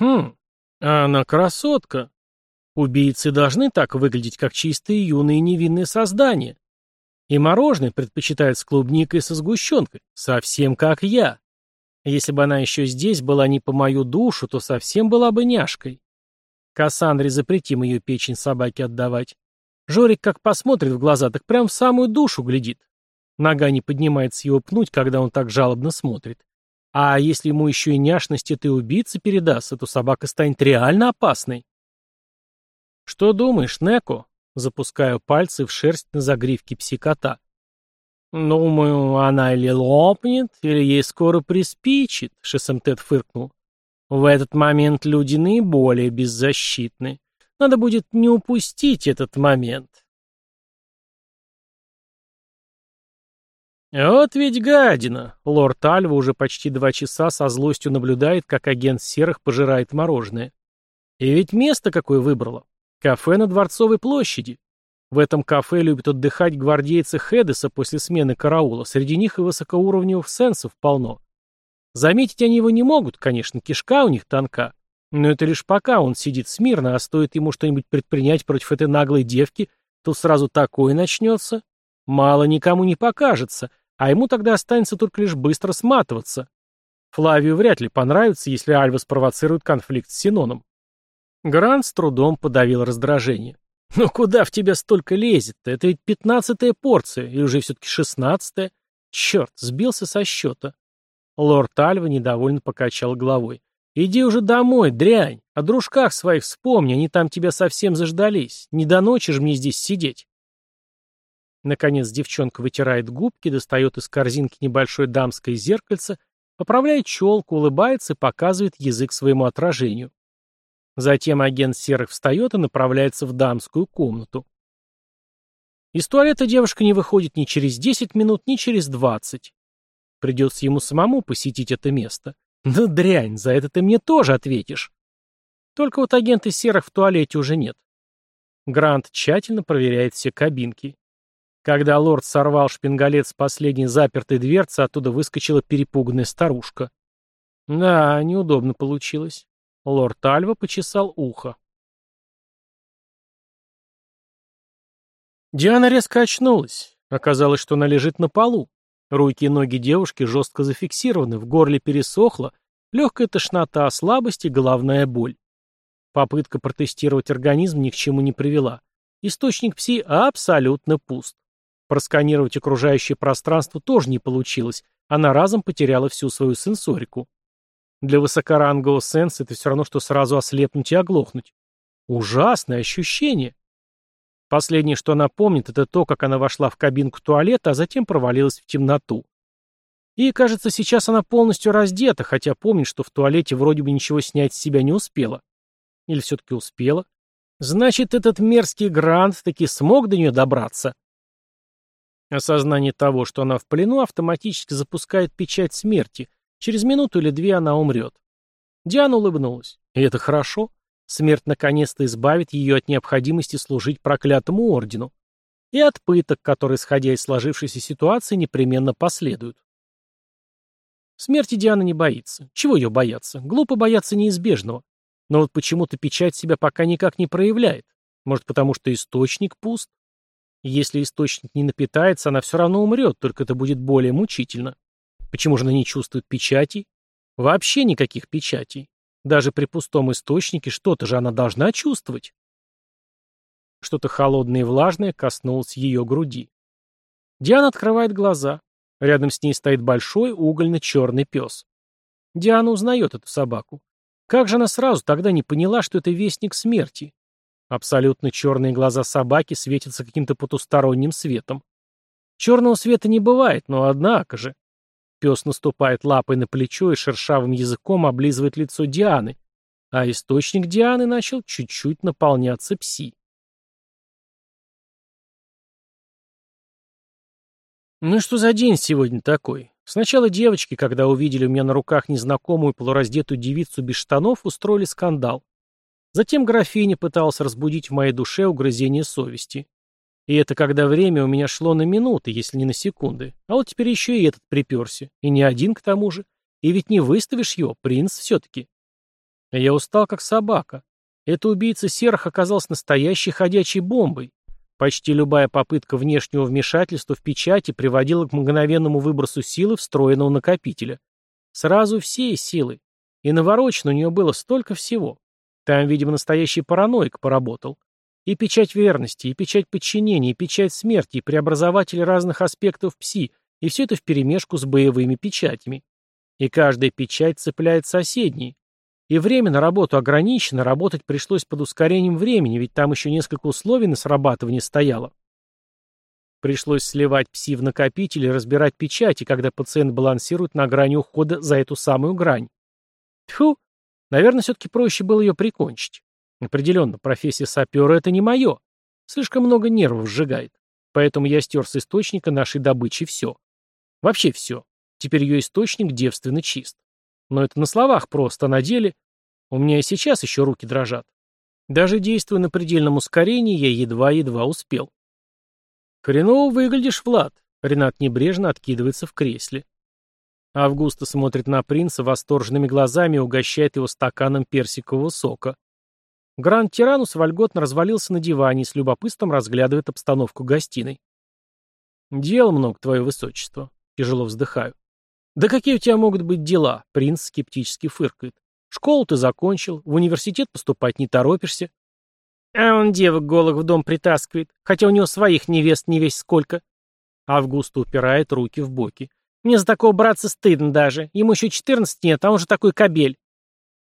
Хм, а она красотка. Убийцы должны так выглядеть, как чистые юные невинные создания. И мороженое предпочитает с клубникой и со сгущенкой, совсем как я. Если бы она еще здесь была не по мою душу, то совсем была бы няшкой. Кассандре запретим ее печень собаке отдавать. Жорик как посмотрит в глаза, так прям в самую душу глядит. Нога не поднимается его пнуть, когда он так жалобно смотрит. А если ему еще и няшность этой убийцы передастся, то собака станет реально опасной. «Что думаешь, Неко?» Запускаю пальцы в шерсть на загривке псикота. «Думаю, она или лопнет, или ей скоро приспичит», — Шесемтет фыркнул. «В этот момент люди наиболее беззащитны. Надо будет не упустить этот момент». «Вот ведь гадина!» Лорд Альва уже почти два часа со злостью наблюдает, как агент серых пожирает мороженое. И ведь место какое выбрала. Кафе на Дворцовой площади. В этом кафе любят отдыхать гвардейцы Хедеса после смены караула. Среди них и высокоуровневых сенсов полно. Заметить они его не могут, конечно, кишка у них тонка. Но это лишь пока он сидит смирно, а стоит ему что-нибудь предпринять против этой наглой девки, то сразу такое начнется. Мало никому не покажется, а ему тогда останется только лишь быстро сматываться. Флавию вряд ли понравится, если Альва спровоцирует конфликт с Синоном. Грант с трудом подавил раздражение. «Ну куда в тебя столько лезет-то? Это ведь пятнадцатая порция, или уже все-таки шестнадцатая? Черт, сбился со счета». Лорд Альва недовольно покачал головой. «Иди уже домой, дрянь. О дружках своих вспомни, они там тебя совсем заждались. Не до ночи же мне здесь сидеть». Наконец девчонка вытирает губки, достает из корзинки небольшое дамское зеркальце, поправляет челку, улыбается и показывает язык своему отражению. Затем агент серых встает и направляется в дамскую комнату. Из туалета девушка не выходит ни через 10 минут, ни через 20. Придется ему самому посетить это место. Да дрянь, за это ты мне тоже ответишь. Только вот агента серых в туалете уже нет. Грант тщательно проверяет все кабинки. Когда лорд сорвал шпингалет с последней запертой дверцы, оттуда выскочила перепуганная старушка. Да, неудобно получилось. Лорд Альва почесал ухо. Диана резко очнулась. Оказалось, что она лежит на полу. Руки и ноги девушки жестко зафиксированы, в горле пересохло, легкая тошнота, слабость и головная боль. Попытка протестировать организм ни к чему не привела. Источник пси абсолютно пуст. Просканировать окружающее пространство тоже не получилось, она разом потеряла всю свою сенсорику. Для высокорангового сенса это все равно, что сразу ослепнуть и оглохнуть. Ужасное ощущение. Последнее, что она помнит, это то, как она вошла в кабинку туалета, а затем провалилась в темноту. И, кажется, сейчас она полностью раздета, хотя помнит, что в туалете вроде бы ничего снять с себя не успела. Или все-таки успела? Значит, этот мерзкий Грант таки смог до нее добраться. Осознание того, что она в плену, автоматически запускает печать смерти, Через минуту или две она умрет. Диана улыбнулась. И это хорошо. Смерть наконец-то избавит ее от необходимости служить проклятому ордену. И от пыток, которые, исходя из сложившейся ситуации, непременно последуют. Смерти Диана не боится. Чего ее бояться? Глупо бояться неизбежного. Но вот почему-то печать себя пока никак не проявляет. Может, потому что источник пуст? Если источник не напитается, она все равно умрет, только это будет более мучительно. Почему же она не чувствует печатей? Вообще никаких печатей. Даже при пустом источнике что-то же она должна чувствовать. Что-то холодное и влажное коснулось ее груди. Диана открывает глаза. Рядом с ней стоит большой угольно-черный пес. Диана узнает эту собаку. Как же она сразу тогда не поняла, что это вестник смерти? Абсолютно черные глаза собаки светятся каким-то потусторонним светом. Черного света не бывает, но однако же. Пес наступает лапой на плечо и шершавым языком облизывает лицо Дианы, а источник Дианы начал чуть-чуть наполняться пси. Ну что за день сегодня такой? Сначала девочки, когда увидели у меня на руках незнакомую полураздетую девицу без штанов, устроили скандал. Затем графиня пыталась разбудить в моей душе угрызение совести. И это когда время у меня шло на минуты, если не на секунды. А вот теперь еще и этот приперся. И не один к тому же. И ведь не выставишь его, принц все-таки. Я устал, как собака. Эта убийца серых оказалась настоящей ходячей бомбой. Почти любая попытка внешнего вмешательства в печати приводила к мгновенному выбросу силы встроенного накопителя. Сразу все силы. И наворочено у нее было столько всего. Там, видимо, настоящий параноик поработал. И печать верности, и печать подчинения, и печать смерти, и преобразователи разных аспектов пси, и все это вперемешку с боевыми печатями. И каждая печать цепляет соседние. И время на работу ограничено, работать пришлось под ускорением времени, ведь там еще несколько условий на срабатывание стояло. Пришлось сливать пси в накопитель и разбирать печати, когда пациент балансирует на грани ухода за эту самую грань. Тьфу, наверное, все-таки проще было ее прикончить. Определенно, профессия сапера — это не мое. Слишком много нервов сжигает. Поэтому я стер с источника нашей добычи все. Вообще все. Теперь ее источник девственно чист. Но это на словах просто, а на деле... У меня и сейчас еще руки дрожат. Даже действуя на предельном ускорении, я едва-едва успел. «Хреново выглядишь, Влад», — Ренат небрежно откидывается в кресле. Августа смотрит на принца восторженными глазами и угощает его стаканом персикового сока. Гранд Тиранус вольготно развалился на диване и с любопытством разглядывает обстановку гостиной. «Дел много, твое высочество», — тяжело вздыхаю. «Да какие у тебя могут быть дела?» — принц скептически фыркает. «Школу ты закончил, в университет поступать не торопишься». «А он девок голых в дом притаскивает, хотя у него своих невест не весь сколько». Августа упирает руки в боки. «Мне за такого братца стыдно даже. Ему еще четырнадцать нет, а он же такой кобель».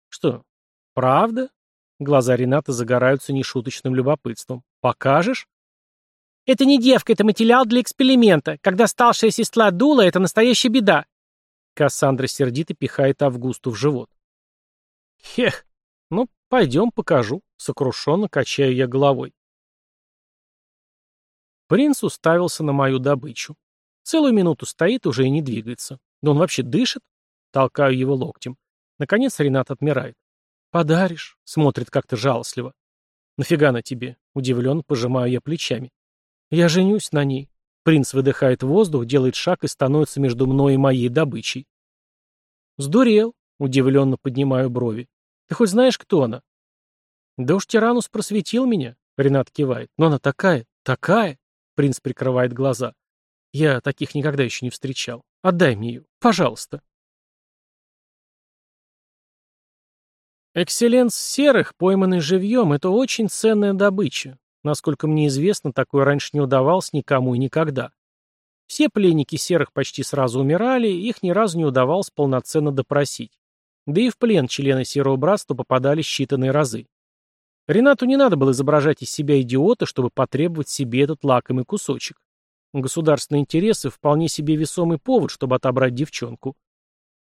«Что, правда?» Глаза Рената загораются нешуточным любопытством. «Покажешь?» «Это не девка, это материал для эксперимента. Когда старшая сестра дула, это настоящая беда». Кассандра сердито пихает Августу в живот. «Хех, ну, пойдем покажу», — сокрушенно качаю я головой. Принц уставился на мою добычу. Целую минуту стоит, уже и не двигается. Да он вообще дышит? Толкаю его локтем. Наконец Ренат отмирает. «Подаришь?» — смотрит как-то жалостливо. «Нафига на тебе?» — удивленно пожимаю я плечами. «Я женюсь на ней». Принц выдыхает воздух, делает шаг и становится между мной и моей добычей. «Сдурел», — удивленно поднимаю брови. «Ты хоть знаешь, кто она?» «Да уж Тиранус просветил меня», — Ренат кивает. «Но она такая, такая!» — принц прикрывает глаза. «Я таких никогда еще не встречал. Отдай мне ее, пожалуйста». Экселленс серых, пойманный живьем, это очень ценная добыча. Насколько мне известно, такое раньше не удавалось никому и никогда. Все пленники серых почти сразу умирали, их ни разу не удавалось полноценно допросить. Да и в плен члены Серого Братства попадали считанные разы. Ренату не надо было изображать из себя идиота, чтобы потребовать себе этот лакомый кусочек. Государственные интересы вполне себе весомый повод, чтобы отобрать девчонку.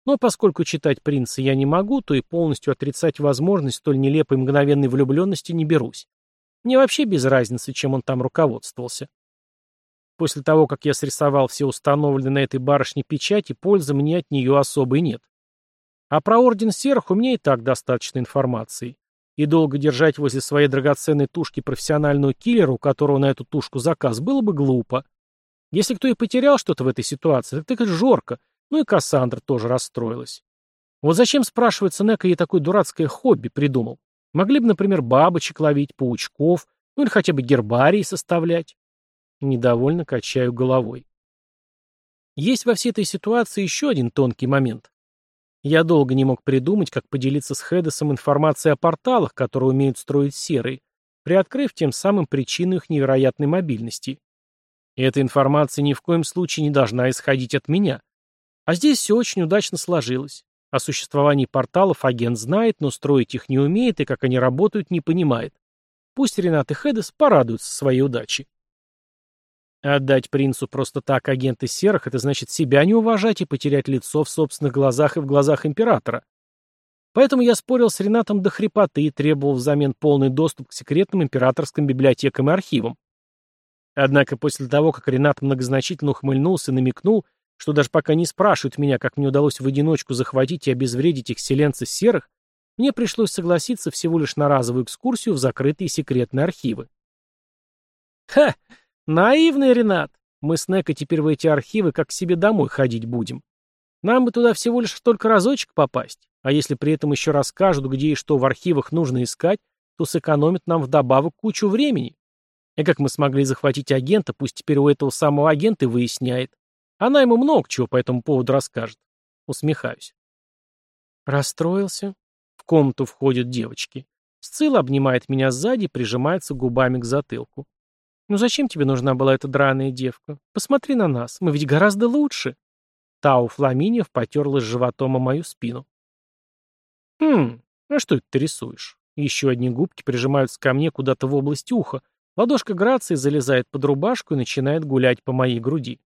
Но поскольку читать принца я не могу, то и полностью отрицать возможность столь нелепой мгновенной влюбленности не берусь. Мне вообще без разницы, чем он там руководствовался. После того, как я срисовал все установленные на этой барышне печати, пользы мне от нее особой нет. А про Орден Серых у меня и так достаточно информации. И долго держать возле своей драгоценной тушки профессионального киллера, у которого на эту тушку заказ, было бы глупо. Если кто и потерял что-то в этой ситуации, так это Жорка, ну и Кассандра тоже расстроилась. Вот зачем, спрашивается, Нека ей такое дурацкое хобби придумал? Могли бы, например, бабочек ловить, паучков, ну или хотя бы гербарий составлять. Недовольно качаю головой. Есть во всей этой ситуации еще один тонкий момент. Я долго не мог придумать, как поделиться с Хедесом информацией о порталах, которые умеют строить серые, приоткрыв тем самым причину их невероятной мобильности. И эта информация ни в коем случае не должна исходить от меня. А здесь все очень удачно сложилось. О существовании порталов агент знает, но строить их не умеет и как они работают не понимает. Пусть Ренат и Хедес порадуются своей удаче. Отдать принцу просто так агенты серых — это значит себя не уважать и потерять лицо в собственных глазах и в глазах императора. Поэтому я спорил с Ренатом до хрипоты и требовал взамен полный доступ к секретным императорским библиотекам и архивам. Однако после того, как Ренат многозначительно ухмыльнулся и намекнул, что даже пока не спрашивают меня, как мне удалось в одиночку захватить и обезвредить экселленцы серых, мне пришлось согласиться всего лишь на разовую экскурсию в закрытые секретные архивы. Ха! Наивный Ренат! Мы с Некой теперь в эти архивы как к себе домой ходить будем. Нам бы туда всего лишь только разочек попасть, а если при этом еще расскажут, где и что в архивах нужно искать, то сэкономит нам вдобавок кучу времени. И как мы смогли захватить агента, пусть теперь у этого самого агента выясняет. Она ему много чего по этому поводу расскажет. Усмехаюсь. Расстроился. В комнату входят девочки. Сцилла обнимает меня сзади и прижимается губами к затылку. «Ну зачем тебе нужна была эта драная девка? Посмотри на нас, мы ведь гораздо лучше!» Тау Фламиньев потерлась животом о мою спину. «Хм, а что это ты рисуешь?» Еще одни губки прижимаются ко мне куда-то в область уха. Ладошка Грации залезает под рубашку и начинает гулять по моей груди.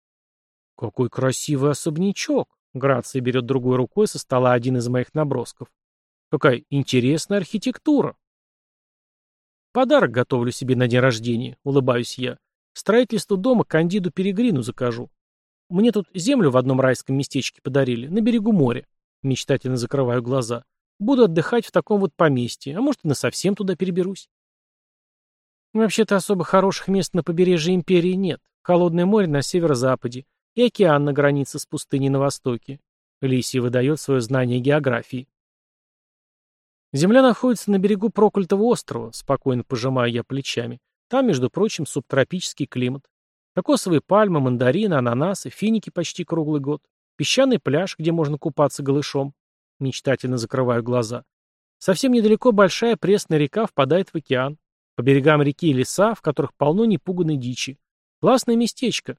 «Какой красивый особнячок!» Грация берет другой рукой со стола один из моих набросков. «Какая интересная архитектура!» «Подарок готовлю себе на день рождения», — улыбаюсь я. «Строительство дома Кандиду Перегрину закажу. Мне тут землю в одном райском местечке подарили, на берегу моря. Мечтательно закрываю глаза. Буду отдыхать в таком вот поместье, а может и насовсем туда переберусь. Вообще-то особо хороших мест на побережье империи нет. Холодное море на северо-западе и океан на границе с пустыней на востоке. Лисия выдает свое знание географии. Земля находится на берегу проклятого острова, спокойно пожимаю я плечами. Там, между прочим, субтропический климат. Кокосовые пальмы, мандарины, ананасы, финики почти круглый год. Песчаный пляж, где можно купаться голышом. Мечтательно закрываю глаза. Совсем недалеко большая пресная река впадает в океан. По берегам реки леса, в которых полно непуганной дичи. Классное местечко.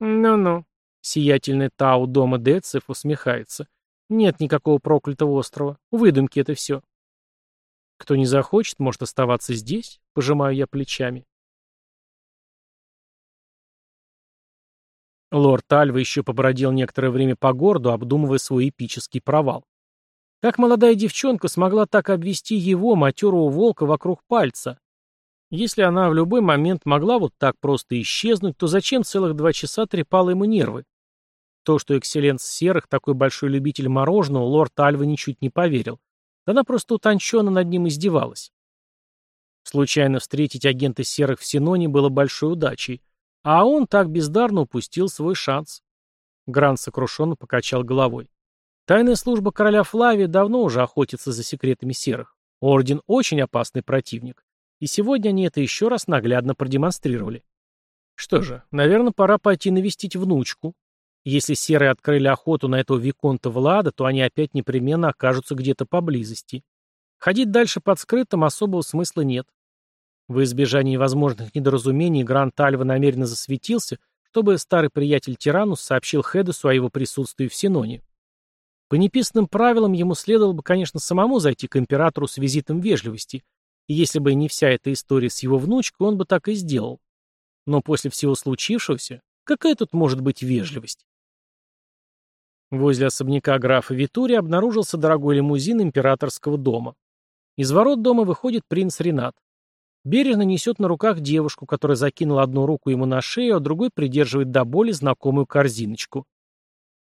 Ну-ну. Сиятельный Тау дома Децев усмехается. Нет никакого проклятого острова. Выдумки это все. Кто не захочет, может оставаться здесь, пожимаю я плечами. Лорд Альва еще побродил некоторое время по городу, обдумывая свой эпический провал. Как молодая девчонка смогла так обвести его, матерого волка, вокруг пальца? Если она в любой момент могла вот так просто исчезнуть, то зачем целых два часа трепала ему нервы? То, что экселленс Серых такой большой любитель мороженого, лорд Альва ничуть не поверил. Она просто утонченно над ним издевалась. Случайно встретить агента Серых в Синоне было большой удачей, а он так бездарно упустил свой шанс. Грант сокрушенно покачал головой. Тайная служба короля Флавия давно уже охотится за секретами серых. Орден очень опасный противник. И сегодня они это еще раз наглядно продемонстрировали. Что же, наверное, пора пойти навестить внучку. Если серые открыли охоту на этого Виконта Влада, то они опять непременно окажутся где-то поблизости. Ходить дальше под скрытым особого смысла нет. В избежании возможных недоразумений Грант Альва намеренно засветился, чтобы старый приятель Тиранус сообщил Хедесу о его присутствии в Синоне. По неписанным правилам ему следовало бы, конечно, самому зайти к императору с визитом вежливости, и если бы не вся эта история с его внучкой, он бы так и сделал. Но после всего случившегося, какая тут может быть вежливость? Возле особняка графа Витури обнаружился дорогой лимузин императорского дома. Из ворот дома выходит принц Ренат. Бережно несет на руках девушку, которая закинула одну руку ему на шею, а другой придерживает до боли знакомую корзиночку.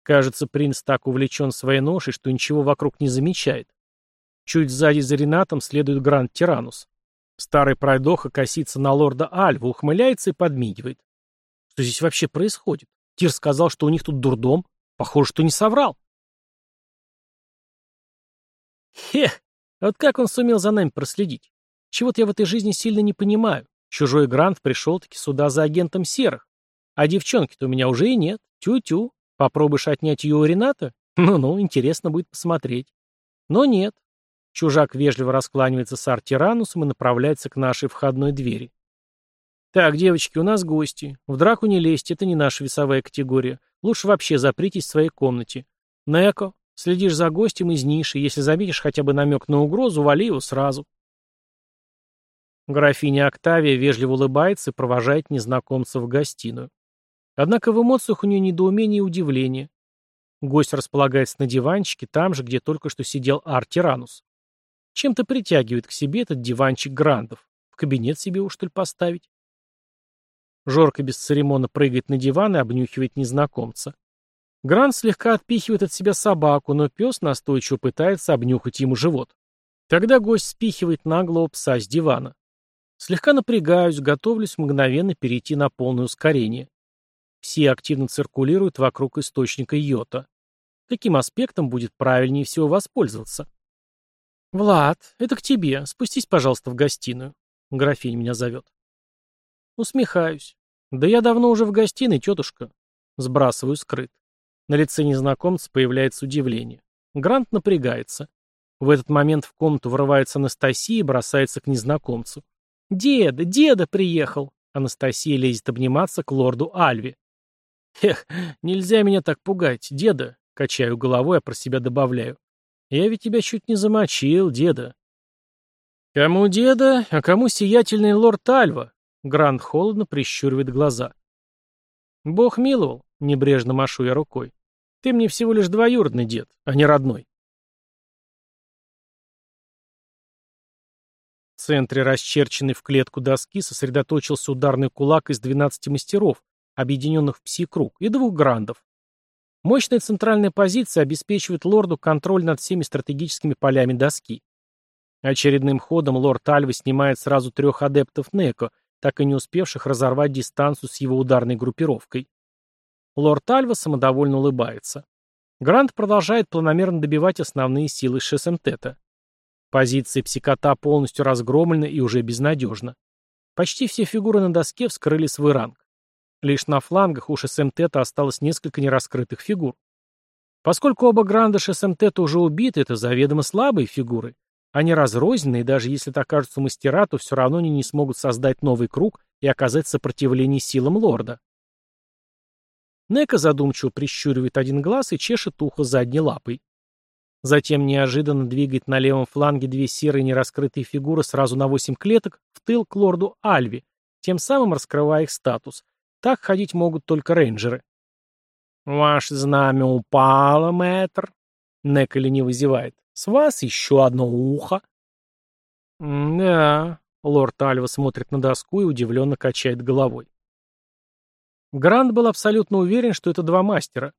Кажется, принц так увлечен своей ношей, что ничего вокруг не замечает. Чуть сзади за Ренатом следует Гранд Тиранус. Старый пройдоха косится на лорда Альва, ухмыляется и подмигивает. Что здесь вообще происходит? Тир сказал, что у них тут дурдом. Похоже, что не соврал. Хех, вот как он сумел за нами проследить? Чего-то я в этой жизни сильно не понимаю. Чужой Грант пришел-таки сюда за агентом серых. А девчонки-то у меня уже и нет. Тю-тю. Попробуешь отнять ее у Рената? Ну-ну, интересно будет посмотреть. Но нет. Чужак вежливо раскланивается с Артиранусом и направляется к нашей входной двери. Так, девочки, у нас гости. В драку не лезть, это не наша весовая категория. Лучше вообще запритесь в своей комнате. Неко, следишь за гостем из ниши. Если заметишь хотя бы намек на угрозу, вали его сразу. Графиня Октавия вежливо улыбается и провожает незнакомца в гостиную. Однако в эмоциях у нее недоумение и удивление. Гость располагается на диванчике, там же, где только что сидел Артиранус. Чем-то притягивает к себе этот диванчик грандов. В кабинет себе уж, что ли, поставить? Жорка бесцеремонно прыгает на диван и обнюхивает незнакомца. Грант слегка отпихивает от себя собаку, но пес настойчиво пытается обнюхать ему живот. Тогда гость спихивает наглого пса с дивана. Слегка напрягаюсь, готовлюсь мгновенно перейти на полное ускорение. Все активно циркулируют вокруг источника йота. Каким аспектом будет правильнее всего воспользоваться? «Влад, это к тебе. Спустись, пожалуйста, в гостиную. Графинь меня зовет». Усмехаюсь. «Да я давно уже в гостиной, тетушка». Сбрасываю скрыт. На лице незнакомца появляется удивление. Грант напрягается. В этот момент в комнату врывается Анастасия и бросается к незнакомцу. «Деда, деда приехал!» Анастасия лезет обниматься к лорду Альве. «Эх, нельзя меня так пугать, деда!» Качаю головой, а про себя добавляю. «Я ведь тебя чуть не замочил, деда!» «Кому деда, а кому сиятельный лорд Альва?» Грант холодно прищуривает глаза. «Бог миловал», — небрежно машу я рукой. «Ты мне всего лишь двоюродный дед, а не родной». В центре расчерченной в клетку доски сосредоточился ударный кулак из 12 мастеров, объединенных в пси-круг, и двух грандов. Мощная центральная позиция обеспечивает лорду контроль над всеми стратегическими полями доски. Очередным ходом лорд Альва снимает сразу трех адептов Неко, так и не успевших разорвать дистанцию с его ударной группировкой. Лорд Альва самодовольно улыбается. Грант продолжает планомерно добивать основные силы Шесемтета. Позиция псикота полностью разгромлена и уже безнадежна. Почти все фигуры на доске вскрыли свой ранг. Лишь на флангах у Шесемтета осталось несколько нераскрытых фигур. Поскольку оба гранда Шесемтета уже убиты, это заведомо слабые фигуры, они разрознены, и даже если это окажутся мастера, то все равно они не смогут создать новый круг и оказать сопротивление силам лорда. Нека задумчиво прищуривает один глаз и чешет ухо задней лапой. Затем неожиданно двигает на левом фланге две серые нераскрытые фигуры сразу на восемь клеток в тыл к лорду Альви, тем самым раскрывая их статус. Так ходить могут только рейнджеры. «Ваше знамя упало, мэтр», — Нека лениво зевает. С вас еще одно ухо. Да, лорд Альва смотрит на доску и удивленно качает головой. Грант был абсолютно уверен, что это два мастера.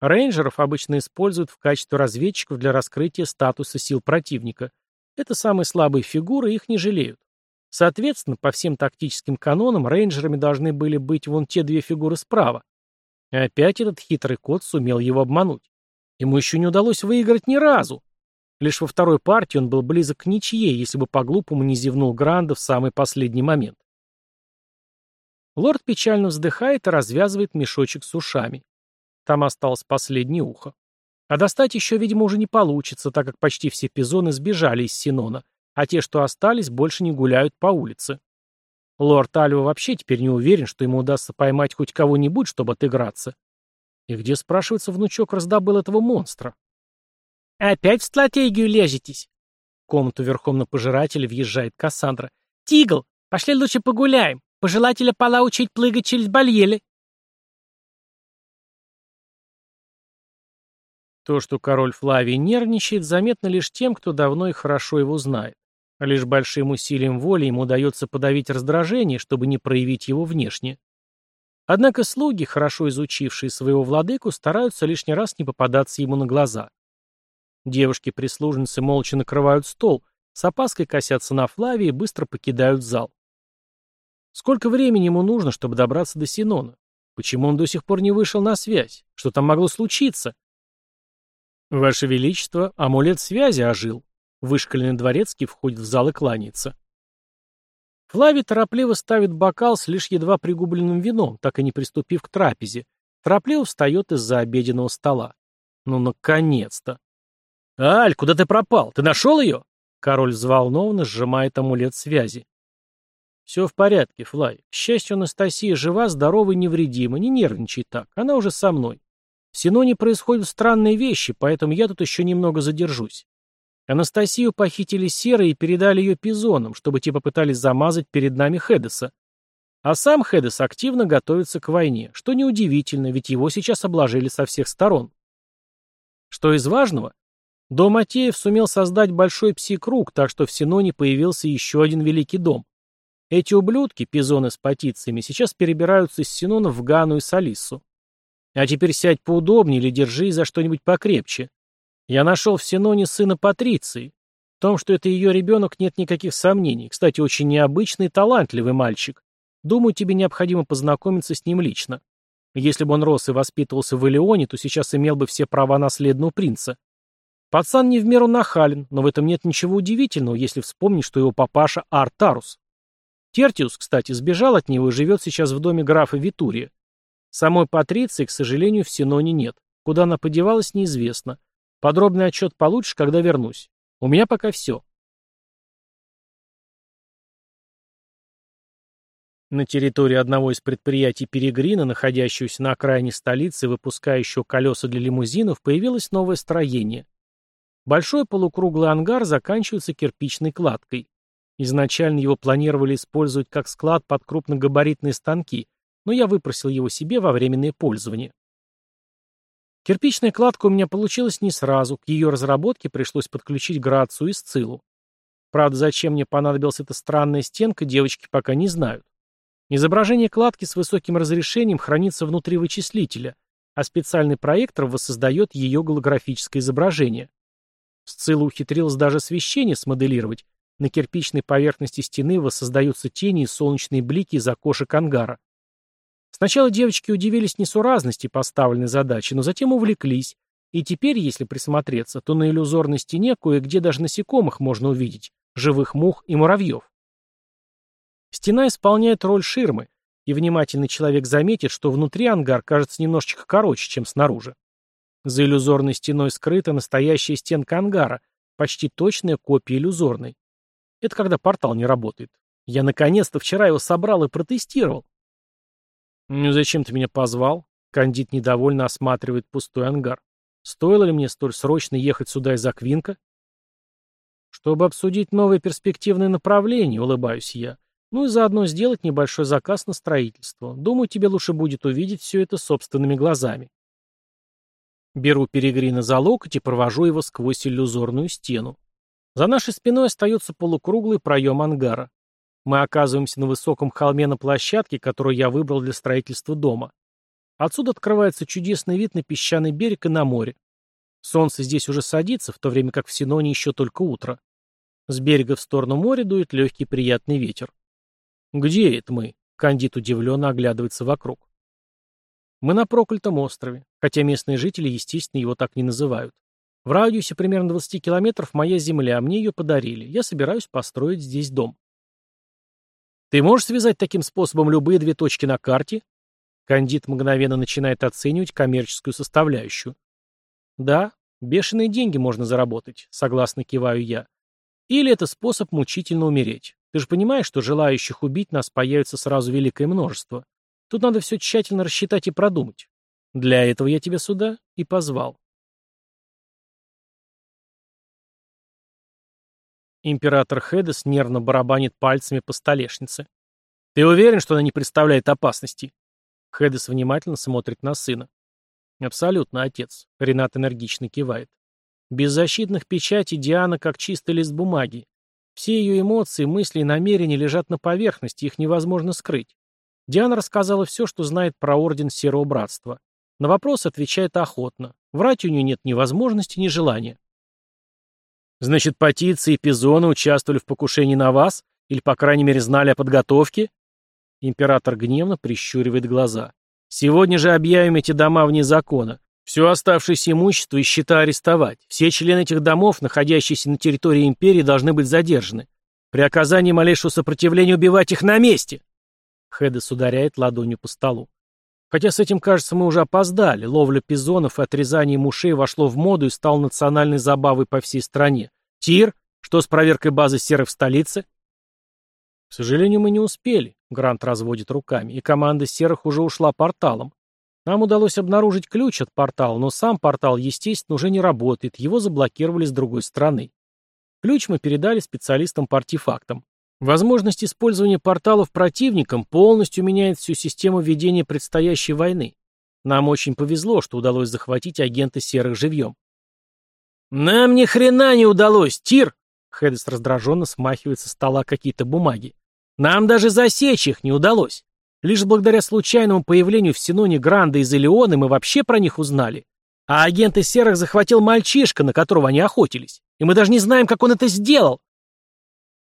Рейнджеров обычно используют в качестве разведчиков для раскрытия статуса сил противника. Это самые слабые фигуры, их не жалеют. Соответственно, по всем тактическим канонам рейнджерами должны были быть вон те две фигуры справа. И опять этот хитрый кот сумел его обмануть. Ему еще не удалось выиграть ни разу. Лишь во второй партии он был близок к ничьей, если бы по-глупому не зевнул Гранда в самый последний момент. Лорд печально вздыхает и развязывает мешочек с ушами. Там осталось последнее ухо. А достать еще, видимо, уже не получится, так как почти все пизоны сбежали из Синона, а те, что остались, больше не гуляют по улице. Лорд Альва вообще теперь не уверен, что ему удастся поймать хоть кого-нибудь, чтобы отыграться. И где, спрашивается, внучок раздобыл этого монстра? «Опять в стратегию лезетесь?» В комнату верхом на пожирателе въезжает Кассандра. «Тигл, пошли лучше погуляем. Пожелателя пола учить плыгать через бальели». То, что король Флавий нервничает, заметно лишь тем, кто давно и хорошо его знает. Лишь большим усилием воли ему удается подавить раздражение, чтобы не проявить его внешне. Однако слуги, хорошо изучившие своего владыку, стараются лишний раз не попадаться ему на глаза. Девушки-прислужницы молча накрывают стол, с опаской косятся на Флавии и быстро покидают зал. Сколько времени ему нужно, чтобы добраться до Синона? Почему он до сих пор не вышел на связь? Что там могло случиться? Ваше Величество, амулет связи ожил. Вышкаленный дворецкий входит в зал и кланяется. Флавий торопливо ставит бокал с лишь едва пригубленным вином, так и не приступив к трапезе. Торопливо встает из-за обеденного стола. Ну, наконец-то! «Аль, куда ты пропал? Ты нашел ее?» Король взволнованно сжимает амулет связи. «Все в порядке, Флай. К счастью, Анастасия жива, здорова и невредима. Не нервничай так. Она уже со мной. В Синоне происходят странные вещи, поэтому я тут еще немного задержусь. Анастасию похитили серые и передали ее пизонам, чтобы те попытались замазать перед нами Хедеса. А сам Хедес активно готовится к войне, что неудивительно, ведь его сейчас обложили со всех сторон. Что из важного? Дом Атеев сумел создать большой пси-круг, так что в Синоне появился еще один великий дом. Эти ублюдки, пизоны с патициями, сейчас перебираются из Синона в Гану и Салиссу. А теперь сядь поудобнее или держи за что-нибудь покрепче. Я нашел в Синоне сына Патриции. В том, что это ее ребенок, нет никаких сомнений. Кстати, очень необычный и талантливый мальчик. Думаю, тебе необходимо познакомиться с ним лично. Если бы он рос и воспитывался в Элеоне, то сейчас имел бы все права наследного принца. Пацан не в меру нахален, но в этом нет ничего удивительного, если вспомнить, что его папаша Артарус. Тертиус, кстати, сбежал от него и живет сейчас в доме графа Витурия. Самой Патриции, к сожалению, в Синоне нет. Куда она подевалась, неизвестно. Подробный отчет получишь, когда вернусь. У меня пока все. На территории одного из предприятий Перегрина, находящегося на окраине столицы, выпускающего колеса для лимузинов, появилось новое строение. Большой полукруглый ангар заканчивается кирпичной кладкой. Изначально его планировали использовать как склад под крупногабаритные станки, но я выпросил его себе во временное пользование. Кирпичная кладка у меня получилась не сразу, к ее разработке пришлось подключить Грацию и Сцилу. Правда, зачем мне понадобилась эта странная стенка, девочки пока не знают. Изображение кладки с высоким разрешением хранится внутри вычислителя, а специальный проектор воссоздает ее голографическое изображение. Сцилла ухитрилась даже освещение смоделировать. На кирпичной поверхности стены воссоздаются тени и солнечные блики из окошек ангара. Сначала девочки удивились несуразности поставленной задачи, но затем увлеклись, и теперь, если присмотреться, то на иллюзорной стене кое-где даже насекомых можно увидеть, живых мух и муравьев. Стена исполняет роль ширмы, и внимательный человек заметит, что внутри ангар кажется немножечко короче, чем снаружи. За иллюзорной стеной скрыта настоящая стенка ангара, почти точная копия иллюзорной. Это когда портал не работает. Я наконец-то вчера его собрал и протестировал. «Ну зачем ты меня позвал?» Кандид недовольно осматривает пустой ангар. «Стоило ли мне столь срочно ехать сюда из Аквинка?» «Чтобы обсудить новые перспективные направления», — улыбаюсь я. Ну и заодно сделать небольшой заказ на строительство. Думаю, тебе лучше будет увидеть все это собственными глазами. Беру Перегрина за локоть и провожу его сквозь иллюзорную стену. За нашей спиной остается полукруглый проем ангара. Мы оказываемся на высоком холме на площадке, которую я выбрал для строительства дома. Отсюда открывается чудесный вид на песчаный берег и на море. Солнце здесь уже садится, в то время как в Синоне еще только утро. С берега в сторону моря дует легкий приятный ветер. «Где это мы?» — Кандид удивленно оглядывается вокруг. «Мы на проклятом острове, хотя местные жители, естественно, его так не называют. В радиусе примерно 20 километров моя земля, мне ее подарили. Я собираюсь построить здесь дом». «Ты можешь связать таким способом любые две точки на карте?» Кандид мгновенно начинает оценивать коммерческую составляющую. «Да, бешеные деньги можно заработать», — согласно киваю я. «Или это способ мучительно умереть. Ты же понимаешь, что желающих убить нас появится сразу великое множество. Тут надо все тщательно рассчитать и продумать. Для этого я тебя сюда и позвал. Император Хедес нервно барабанит пальцами по столешнице. «Ты уверен, что она не представляет опасности?» Хедес внимательно смотрит на сына. «Абсолютно, отец», — Ренат энергично кивает. «Без защитных печатей Диана как чистый лист бумаги. Все ее эмоции, мысли и намерения лежат на поверхности, их невозможно скрыть. Диана рассказала все, что знает про Орден Серого Братства. На вопрос отвечает охотно. Врать у нее нет ни возможности, ни желания. Значит, Патицы и Пизоны участвовали в покушении на вас? Или, по крайней мере, знали о подготовке? Император гневно прищуривает глаза. Сегодня же объявим эти дома вне закона. Все оставшееся имущество и счета арестовать. Все члены этих домов, находящиеся на территории империи, должны быть задержаны. При оказании малейшего сопротивления убивать их на месте. Хедес ударяет ладонью по столу. Хотя с этим, кажется, мы уже опоздали. Ловля пизонов и отрезание мушей вошло в моду и стало национальной забавой по всей стране. Тир, что с проверкой базы серых в столице? К сожалению, мы не успели. Грант разводит руками, и команда серых уже ушла порталом. Нам удалось обнаружить ключ от портала, но сам портал, естественно, уже не работает, его заблокировали с другой стороны. Ключ мы передали специалистам по артефактам. Возможность использования порталов противникам полностью меняет всю систему ведения предстоящей войны. Нам очень повезло, что удалось захватить агента серых живьем. «Нам ни хрена не удалось, Тир!» Хедес раздраженно смахивает со стола какие-то бумаги. «Нам даже засечь их не удалось. Лишь благодаря случайному появлению в Синоне Гранда из Элеоны мы вообще про них узнали. А агенты серых захватил мальчишка, на которого они охотились. И мы даже не знаем, как он это сделал.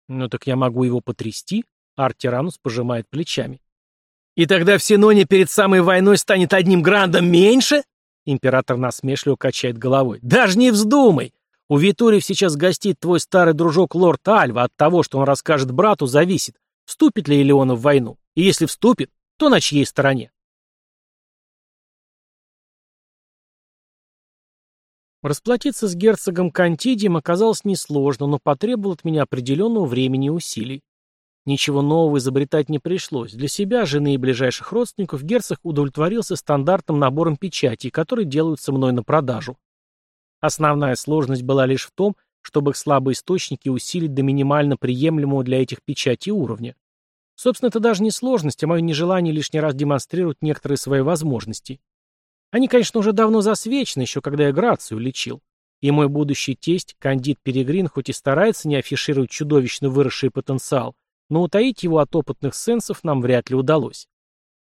Ну так я могу его потрясти. Артиранус пожимает плечами. «И тогда в Синоне перед самой войной станет одним грандом меньше?» Император насмешливо качает головой. «Даже не вздумай! У Витуриев сейчас гостит твой старый дружок лорд Альва. От того, что он расскажет брату, зависит, вступит ли Элеона в войну. И если вступит, то на чьей стороне?» Расплатиться с герцогом Кантидием оказалось несложно, но потребовало от меня определенного времени и усилий. Ничего нового изобретать не пришлось. Для себя, жены и ближайших родственников герцог удовлетворился стандартным набором печатей, которые делаются мной на продажу. Основная сложность была лишь в том, чтобы их слабые источники усилить до минимально приемлемого для этих печатей уровня. Собственно, это даже не сложность, а мое нежелание лишний раз демонстрировать некоторые свои возможности. Они, конечно, уже давно засвечены, еще когда я Грацию лечил. И мой будущий тесть, кандид Перегрин, хоть и старается не афишировать чудовищно выросший потенциал, но утаить его от опытных сенсов нам вряд ли удалось.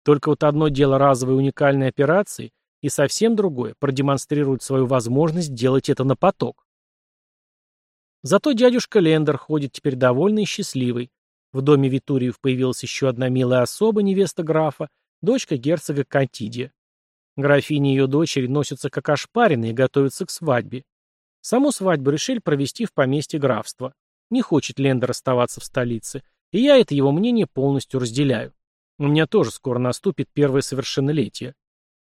Только вот одно дело разовой уникальной операции, и совсем другое – продемонстрировать свою возможность делать это на поток. Зато дядюшка Лендер ходит теперь довольный и счастливый. В доме Витуриев появилась еще одна милая особа, невеста графа, дочка герцога Кантидия. Графини и ее дочери носятся как ошпаренные и готовятся к свадьбе. Саму свадьбу решили провести в поместье графства. Не хочет Лендер оставаться в столице – и я это его мнение полностью разделяю. У меня тоже скоро наступит первое совершеннолетие.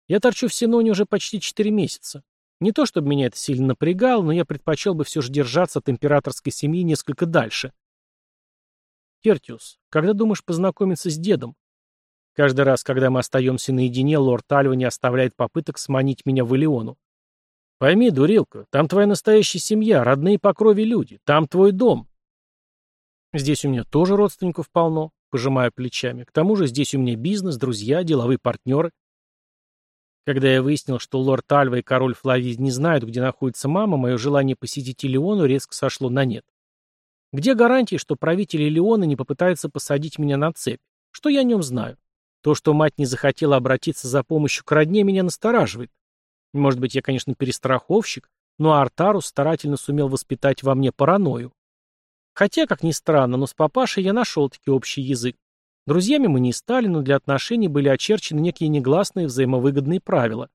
Я торчу в Синоне уже почти 4 месяца. Не то чтобы меня это сильно напрягало, но я предпочел бы все же держаться от императорской семьи несколько дальше. Кертиус, когда думаешь познакомиться с дедом? Каждый раз, когда мы остаемся наедине, лорд Альва не оставляет попыток сманить меня в Элеону. Пойми, дурилка, там твоя настоящая семья, родные по крови люди, там твой дом. Здесь у меня тоже родственников полно, пожимаю плечами. К тому же здесь у меня бизнес, друзья, деловые партнеры. Когда я выяснил, что лорд Альва и король Флавий не знают, где находится мама, мое желание посетить Элеону резко сошло на нет. Где гарантии, что правитель Элеона не попытается посадить меня на цепь? Что я о нем знаю? То, что мать не захотела обратиться за помощью к родне, меня настораживает. Может быть, я, конечно, перестраховщик, но Артарус старательно сумел воспитать во мне паранойю. Хотя, как ни странно, но с папашей я нашел таки общий язык. Друзьями мы не стали, но для отношений были очерчены некие негласные взаимовыгодные правила.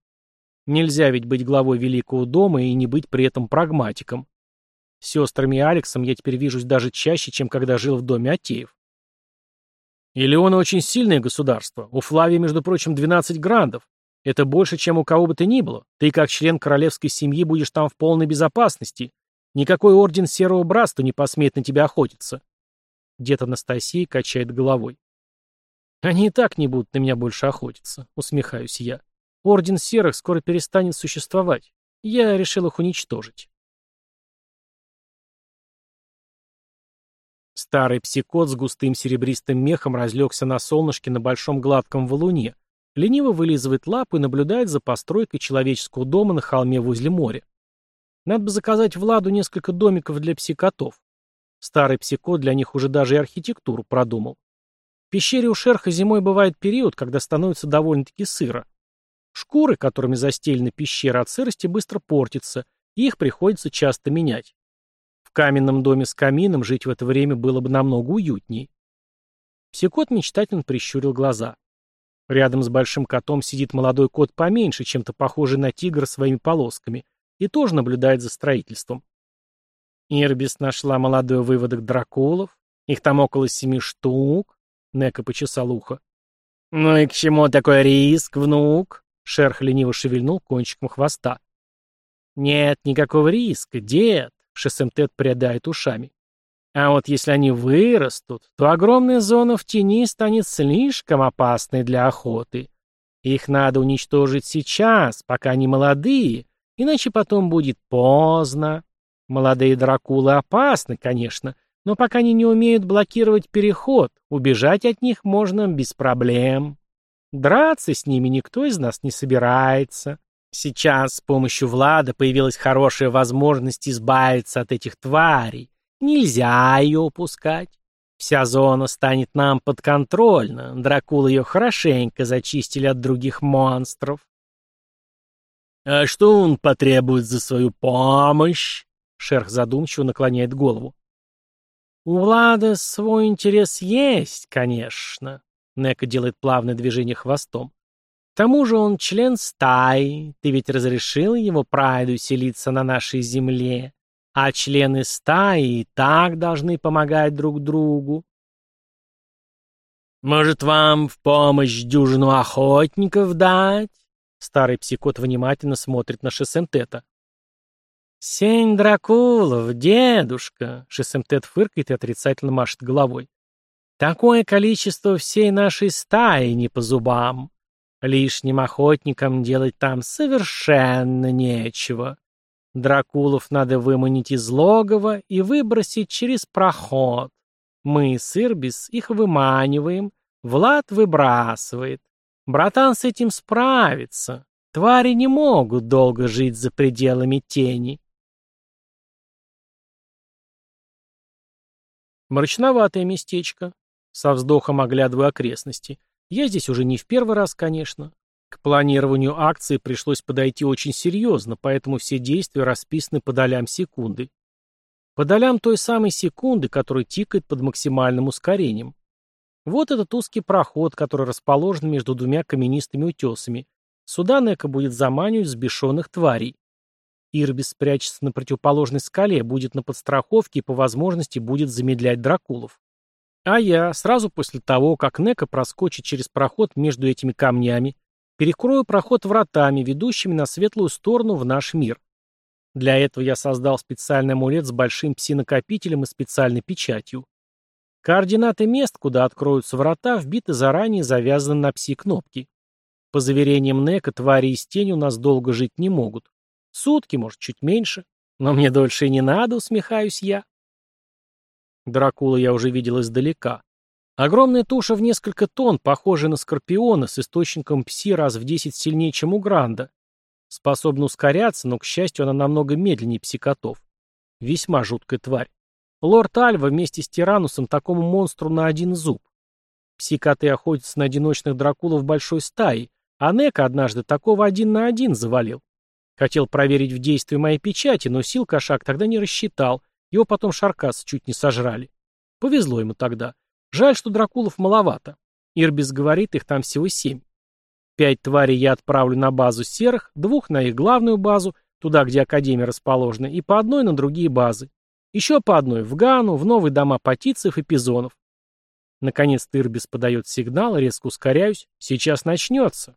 Нельзя ведь быть главой великого дома и не быть при этом прагматиком. С сестрами и Алексом я теперь вижусь даже чаще, чем когда жил в доме Атеев. Илеона очень сильное государство. У Флавии, между прочим, 12 грандов. Это больше, чем у кого бы то ни было. Ты, как член королевской семьи, будешь там в полной безопасности. Никакой орден Серого Братства не посмеет на тебя охотиться. Дед Анастасия качает головой. Они и так не будут на меня больше охотиться, усмехаюсь я. Орден Серых скоро перестанет существовать. Я решил их уничтожить. Старый псикот с густым серебристым мехом разлегся на солнышке на большом гладком валуне, лениво вылизывает лапы и наблюдает за постройкой человеческого дома на холме возле моря. Надо бы заказать Владу несколько домиков для псикотов. Старый псикот для них уже даже и архитектуру продумал. В пещере у шерха зимой бывает период, когда становится довольно-таки сыро. Шкуры, которыми застелены пещера от сырости, быстро портятся, и их приходится часто менять. В каменном доме с камином жить в это время было бы намного уютнее. Псикот мечтательно прищурил глаза. Рядом с большим котом сидит молодой кот поменьше, чем-то похожий на тигра своими полосками, и тоже наблюдает за строительством. Ирбис нашла молодой выводок дракулов, их там около семи штук, Нека почесал ухо. «Ну и к чему такой риск, внук?» Шерх лениво шевельнул кончиком хвоста. «Нет никакого риска, дед», — Шесемтет приодает ушами. «А вот если они вырастут, то огромная зона в тени станет слишком опасной для охоты. Их надо уничтожить сейчас, пока они молодые, Иначе потом будет поздно. Молодые дракулы опасны, конечно, но пока они не умеют блокировать переход, убежать от них можно без проблем. Драться с ними никто из нас не собирается. Сейчас с помощью Влада появилась хорошая возможность избавиться от этих тварей. Нельзя ее упускать. Вся зона станет нам подконтрольна. Дракулы ее хорошенько зачистили от других монстров. «А что он потребует за свою помощь?» Шерх задумчиво наклоняет голову. «У Влада свой интерес есть, конечно, Нека делает плавное движение хвостом. Тому же он член стаи, ты ведь разрешил его прайду селиться на нашей земле, а члены стаи и так должны помогать друг другу. «Может, вам в помощь дюжину охотников дать?» Старый психот внимательно смотрит на Шесентета. «Сень Дракулов, дедушка!» Шесемтет фыркает и отрицательно машет головой. «Такое количество всей нашей стаи не по зубам. Лишним охотникам делать там совершенно нечего. Дракулов надо выманить из логова и выбросить через проход. Мы с Ирбис их выманиваем, Влад выбрасывает. Братан с этим справится. Твари не могут долго жить за пределами тени. Мрачноватое местечко. Со вздохом оглядываю окрестности. Я здесь уже не в первый раз, конечно. К планированию акции пришлось подойти очень серьезно, поэтому все действия расписаны по долям секунды. По долям той самой секунды, которая тикает под максимальным ускорением. Вот этот узкий проход, который расположен между двумя каменистыми утесами. Сюда Нека будет заманивать взбешенных тварей. Ирбис спрячется на противоположной скале, будет на подстраховке и по возможности будет замедлять дракулов. А я, сразу после того, как Нека проскочит через проход между этими камнями, перекрою проход вратами, ведущими на светлую сторону в наш мир. Для этого я создал специальный амулет с большим пси-накопителем и специальной печатью. Координаты мест, куда откроются врата, вбиты заранее завязаны на пси-кнопки. По заверениям Нека, твари из тени у нас долго жить не могут. Сутки, может, чуть меньше. Но мне дольше и не надо, усмехаюсь я. Дракула я уже видел издалека. Огромная туша в несколько тонн, похожая на скорпиона, с источником пси раз в десять сильнее, чем у Гранда. Способна ускоряться, но, к счастью, она намного медленнее псикотов. Весьма жуткая тварь. Лорд Альва вместе с Тиранусом такому монстру на один зуб. Псикоты охотятся на одиночных дракулов большой стаи, а Нека однажды такого один на один завалил. Хотел проверить в действии моей печати, но сил кошак тогда не рассчитал. Его потом шаркас чуть не сожрали. Повезло ему тогда. Жаль, что дракулов маловато. Ирбис говорит, их там всего семь. Пять тварей я отправлю на базу серых, двух на их главную базу, туда, где Академия расположена, и по одной на другие базы. Еще по одной в Гану, в новые дома патицев и пизонов. Наконец Ирбис подает сигнал, резко ускоряюсь. Сейчас начнется.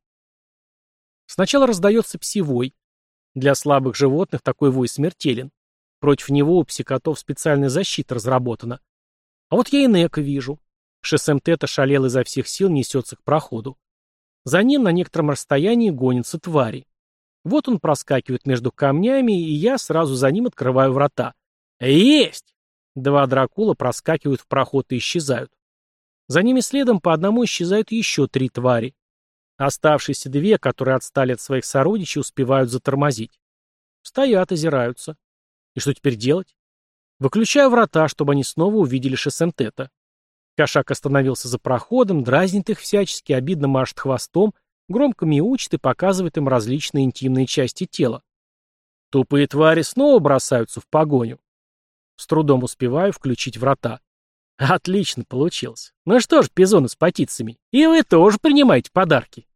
Сначала раздается псевой. Для слабых животных такой вой смертелен. Против него у псикотов специальная защита разработана. А вот я и Нека вижу. Шесемтета шалел изо всех сил, несется к проходу. За ним на некотором расстоянии гонятся твари. Вот он проскакивает между камнями, и я сразу за ним открываю врата. Есть! Два дракула проскакивают в проход и исчезают. За ними следом по одному исчезают еще три твари. Оставшиеся две, которые отстали от своих сородичей, успевают затормозить. Стоят, озираются. И что теперь делать? Выключаю врата, чтобы они снова увидели Шесентета. Кошак остановился за проходом, дразнит их всячески, обидно машет хвостом, громко мяучит и показывает им различные интимные части тела. Тупые твари снова бросаются в погоню. С трудом успеваю включить врата. Отлично получилось. Ну что ж, пизоны с патицами, и вы тоже принимаете подарки.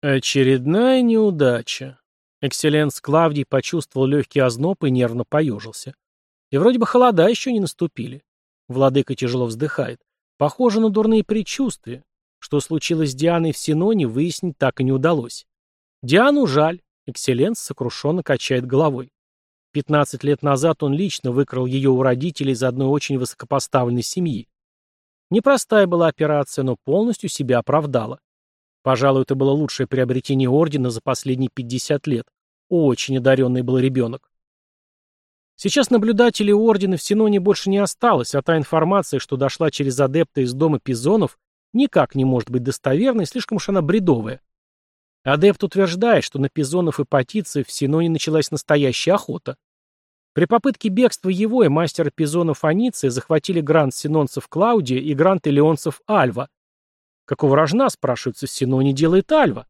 Очередная неудача. Экселленс Клавдий почувствовал легкий озноб и нервно поежился. И вроде бы холода еще не наступили. Владыка тяжело вздыхает. Похоже на дурные предчувствия. Что случилось с Дианой в Синоне, выяснить так и не удалось. Диану жаль. Экселленс сокрушенно качает головой. Пятнадцать лет назад он лично выкрал ее у родителей из одной очень высокопоставленной семьи. Непростая была операция, но полностью себя оправдала. Пожалуй, это было лучшее приобретение Ордена за последние 50 лет. Очень одаренный был ребенок. Сейчас наблюдателей Ордена в Синоне больше не осталось, а та информация, что дошла через адепта из дома Пизонов, никак не может быть достоверной, слишком уж она бредовая. Адепт утверждает, что на Пизонов и Патицев в Синоне началась настоящая охота. При попытке бегства его и мастера Пизонов Аниция захватили грант синонцев Клаудия и грант элеонцев Альва, Какого рожна, спрашивается, Сино не делает Альва?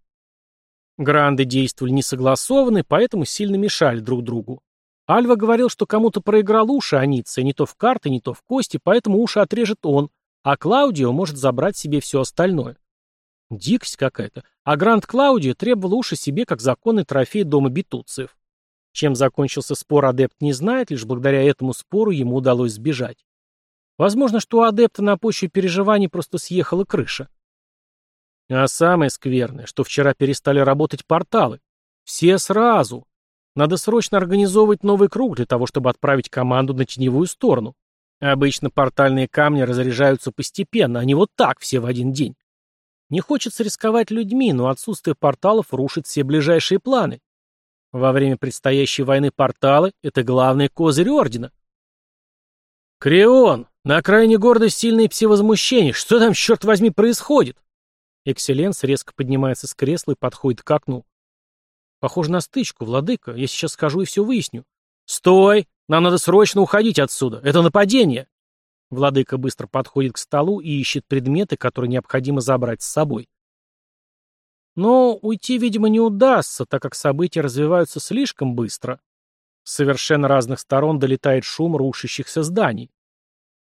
Гранды действовали несогласованно, поэтому сильно мешали друг другу. Альва говорил, что кому-то проиграл уши Аниция, не то в карты, не то в кости, поэтому уши отрежет он, а Клаудио может забрать себе все остальное. Дикость какая-то. А Гранд Клаудио требовал уши себе как законный трофей дома бетуциев. Чем закончился спор, адепт не знает, лишь благодаря этому спору ему удалось сбежать. Возможно, что у адепта на почве переживаний просто съехала крыша. А самое скверное, что вчера перестали работать порталы. Все сразу. Надо срочно организовывать новый круг для того, чтобы отправить команду на теневую сторону. Обычно портальные камни разряжаются постепенно, а не вот так все в один день. Не хочется рисковать людьми, но отсутствие порталов рушит все ближайшие планы. Во время предстоящей войны порталы — это главный козырь Ордена. «Крион! На окраине города сильные пси-возмущения. Что там, черт возьми, происходит?» Экселленс резко поднимается с кресла и подходит к окну. «Похоже на стычку, владыка. Я сейчас скажу и все выясню». «Стой! Нам надо срочно уходить отсюда. Это нападение!» Владыка быстро подходит к столу и ищет предметы, которые необходимо забрать с собой. Но уйти, видимо, не удастся, так как события развиваются слишком быстро. С совершенно разных сторон долетает шум рушащихся зданий.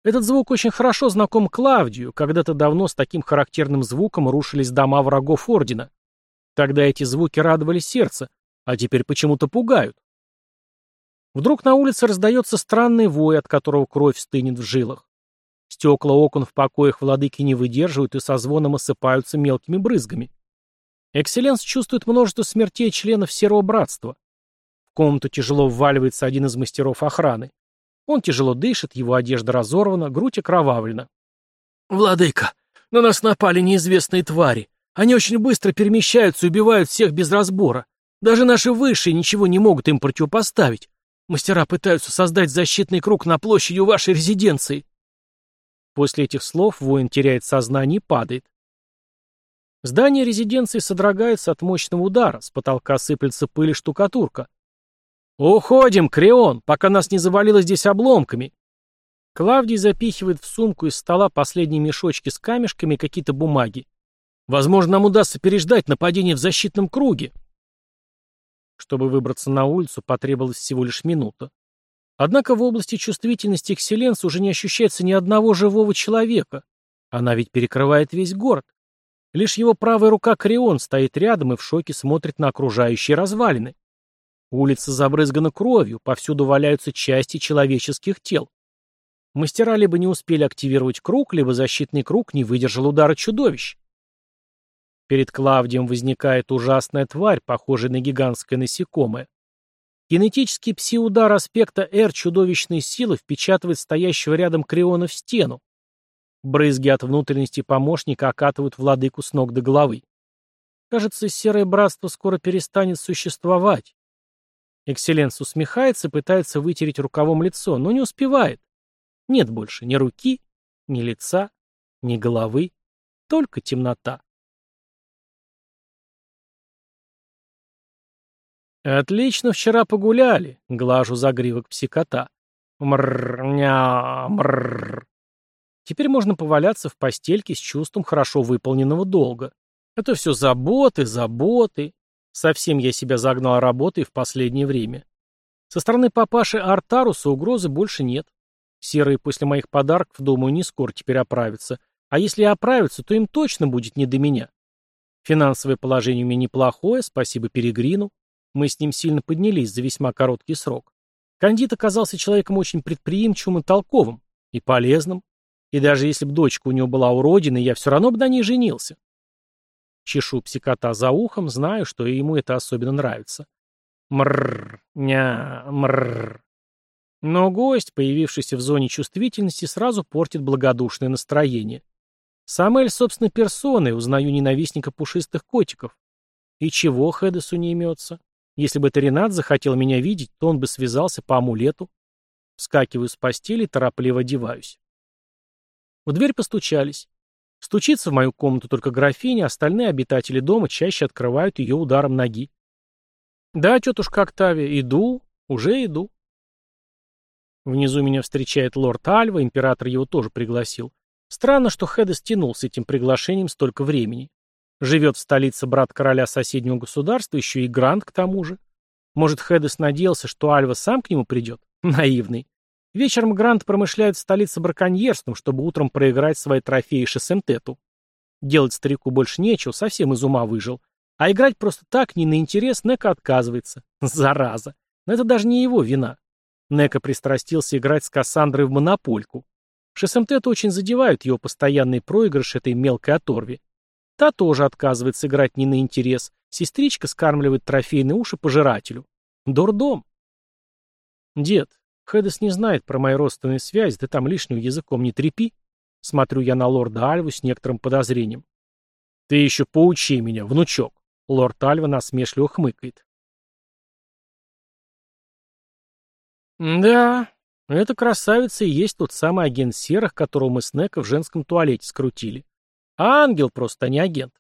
Этот звук очень хорошо знаком Клавдию, когда-то давно с таким характерным звуком рушились дома врагов Ордена. Тогда эти звуки радовали сердце, а теперь почему-то пугают. Вдруг на улице раздается странный вой, от которого кровь стынет в жилах. Стекла окон в покоях владыки не выдерживают и со звоном осыпаются мелкими брызгами. Экселленс чувствует множество смертей членов Серого Братства. В комнату тяжело вваливается один из мастеров охраны. Он тяжело дышит, его одежда разорвана, грудь окровавлена. «Владыка, на нас напали неизвестные твари. Они очень быстро перемещаются и убивают всех без разбора. Даже наши высшие ничего не могут им противопоставить. Мастера пытаются создать защитный круг на площади вашей резиденции». После этих слов воин теряет сознание и падает. Здание резиденции содрогается от мощного удара, с потолка сыплется пыль и штукатурка. «Уходим, Креон, пока нас не завалило здесь обломками!» Клавдий запихивает в сумку из стола последние мешочки с камешками и какие-то бумаги. «Возможно, нам удастся переждать нападение в защитном круге!» Чтобы выбраться на улицу, потребовалась всего лишь минута. Однако в области чувствительности Экселленс уже не ощущается ни одного живого человека. Она ведь перекрывает весь город. Лишь его правая рука Крион стоит рядом и в шоке смотрит на окружающие развалины. Улица забрызгана кровью, повсюду валяются части человеческих тел. Мастера либо не успели активировать круг, либо защитный круг не выдержал удара чудовищ. Перед Клавдием возникает ужасная тварь, похожая на гигантское насекомое. Кинетический пси-удар аспекта R чудовищной силы впечатывает стоящего рядом Криона в стену. Брызги от внутренности помощника окатывают владыку с ног до головы. Кажется, серое братство скоро перестанет существовать. Экселленс усмехается пытается вытереть рукавом лицо, но не успевает. Нет больше ни руки, ни лица, ни головы, только темнота. «Отлично вчера погуляли», — глажу загривок псикота. Мрррр, Теперь можно поваляться в постельке с чувством хорошо выполненного долга. Это все заботы, заботы. Совсем я себя загнал работой в последнее время. Со стороны папаши Артаруса угрозы больше нет. Серые после моих подарков, думаю, не скоро теперь оправятся. А если и оправятся, то им точно будет не до меня. Финансовое положение у меня неплохое, спасибо Перегрину. Мы с ним сильно поднялись за весьма короткий срок. Кандид оказался человеком очень предприимчивым и толковым, и полезным. И даже если бы дочка у него была уродиной, я все равно бы на ней женился. Чешу псикота за ухом, знаю, что ему это особенно нравится. Мрррр, ня, мрррр. Но гость, появившийся в зоне чувствительности, сразу портит благодушное настроение. Самель, собственно, персоной, узнаю ненавистника пушистых котиков. И чего Хедесу не имется? Если бы это Ренат захотел меня видеть, то он бы связался по амулету. Вскакиваю с постели и торопливо одеваюсь. В дверь постучались. Стучится в мою комнату только графиня, остальные обитатели дома чаще открывают ее ударом ноги. «Да, тетушка Октавия, иду, уже иду». Внизу меня встречает лорд Альва, император его тоже пригласил. Странно, что Хедес тянул с этим приглашением столько времени. Живет в столице брат короля соседнего государства, еще и Грант к тому же. Может, Хедес надеялся, что Альва сам к нему придет? Наивный. Вечером Грант промышляет в столице браконьерством, чтобы утром проиграть свои трофеи Шесемтету. Делать старику больше нечего, совсем из ума выжил. А играть просто так, не на интерес, Нека отказывается. Зараза. Но это даже не его вина. Нека пристрастился играть с Кассандрой в монопольку. Шесемтету очень задевают его постоянный проигрыш этой мелкой оторви. Та тоже отказывается играть не на интерес. Сестричка скармливает трофейные уши пожирателю. Дурдом. Дед, Хедес не знает про мои родственные связи, ты там лишним языком не трепи. Смотрю я на лорда Альву с некоторым подозрением. Ты еще поучи меня, внучок. Лорд Альва насмешливо хмыкает. Да, эта красавица и есть тот самый агент серых, которого мы с Неко в женском туалете скрутили. А ангел просто, а не агент.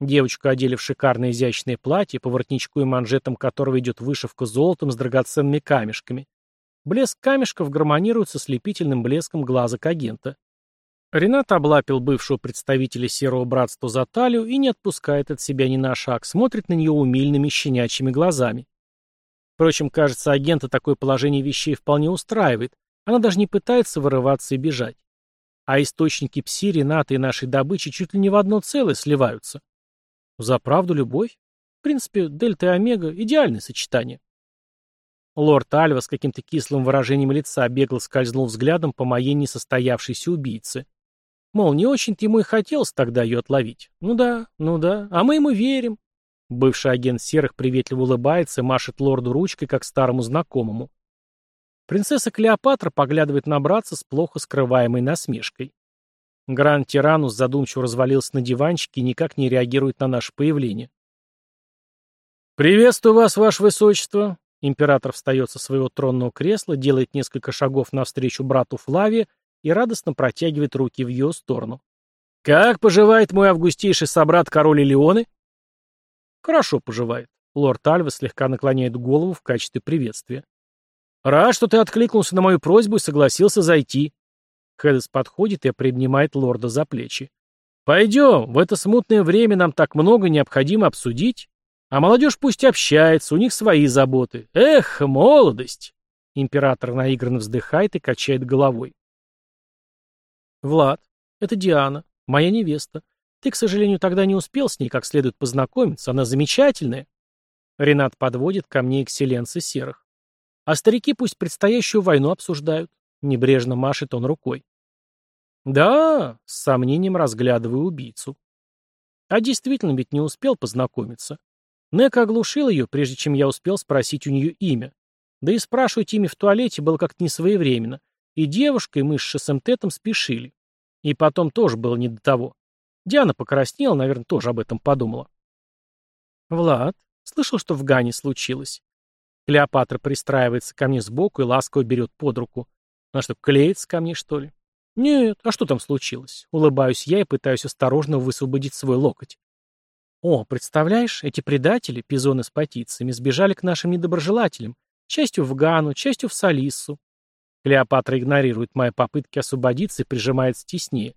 Девочку одели в шикарное изящное платье, по воротничку и манжетам которого идет вышивка золотом с драгоценными камешками. Блеск камешков гармонирует со слепительным блеском глазок агента. Ренат облапил бывшего представителя Серого Братства за талию и не отпускает от себя ни на шаг, смотрит на нее умильными щенячьими глазами. Впрочем, кажется, агента такое положение вещей вполне устраивает. Она даже не пытается вырываться и бежать. А источники пси, Рената и нашей добычи чуть ли не в одно целое сливаются. За правду любовь? В принципе, дельта и омега – идеальное сочетание. Лорд Альва с каким-то кислым выражением лица бегло скользнул взглядом по моей несостоявшейся убийце. Мол, не очень-то ему и хотелось тогда ее отловить. Ну да, ну да, а мы ему верим. Бывший агент Серых приветливо улыбается и машет лорду ручкой, как старому знакомому. Принцесса Клеопатра поглядывает на братца с плохо скрываемой насмешкой. Гранд-тиранус задумчиво развалился на диванчике и никак не реагирует на наше появление. «Приветствую вас, ваше высочество!» Император встает со своего тронного кресла, делает несколько шагов навстречу брату Флаве и радостно протягивает руки в ее сторону. «Как поживает мой августейший собрат король Леоны?» «Хорошо поживает». Лорд Альва слегка наклоняет голову в качестве приветствия. «Рад, что ты откликнулся на мою просьбу и согласился зайти». Хедес подходит и приобнимает лорда за плечи. «Пойдем, в это смутное время нам так много необходимо обсудить. А молодежь пусть общается, у них свои заботы. Эх, молодость!» Император наигранно вздыхает и качает головой. «Влад, это Диана, моя невеста. Ты, к сожалению, тогда не успел с ней как следует познакомиться. Она замечательная». Ренат подводит ко мне экселленцы серых. А старики пусть предстоящую войну обсуждают. Небрежно машет он рукой. Да, с сомнением разглядываю убийцу. А действительно ведь не успел познакомиться. Нека оглушил ее, прежде чем я успел спросить у нее имя. Да и спрашивать имя в туалете было как-то несвоевременно. И девушка, и мы с Шесемтетом спешили. И потом тоже было не до того. Диана покраснела, наверное, тоже об этом подумала. «Влад, слышал, что в Гане случилось?» Клеопатра пристраивается ко мне сбоку и ласково берет под руку. Она что, клеится ко мне, что ли? Нет, а что там случилось? Улыбаюсь я и пытаюсь осторожно высвободить свой локоть. О, представляешь, эти предатели, пизоны с патицами, сбежали к нашим недоброжелателям, частью в Гану, частью в Салиссу. Клеопатра игнорирует мои попытки освободиться и прижимается теснее.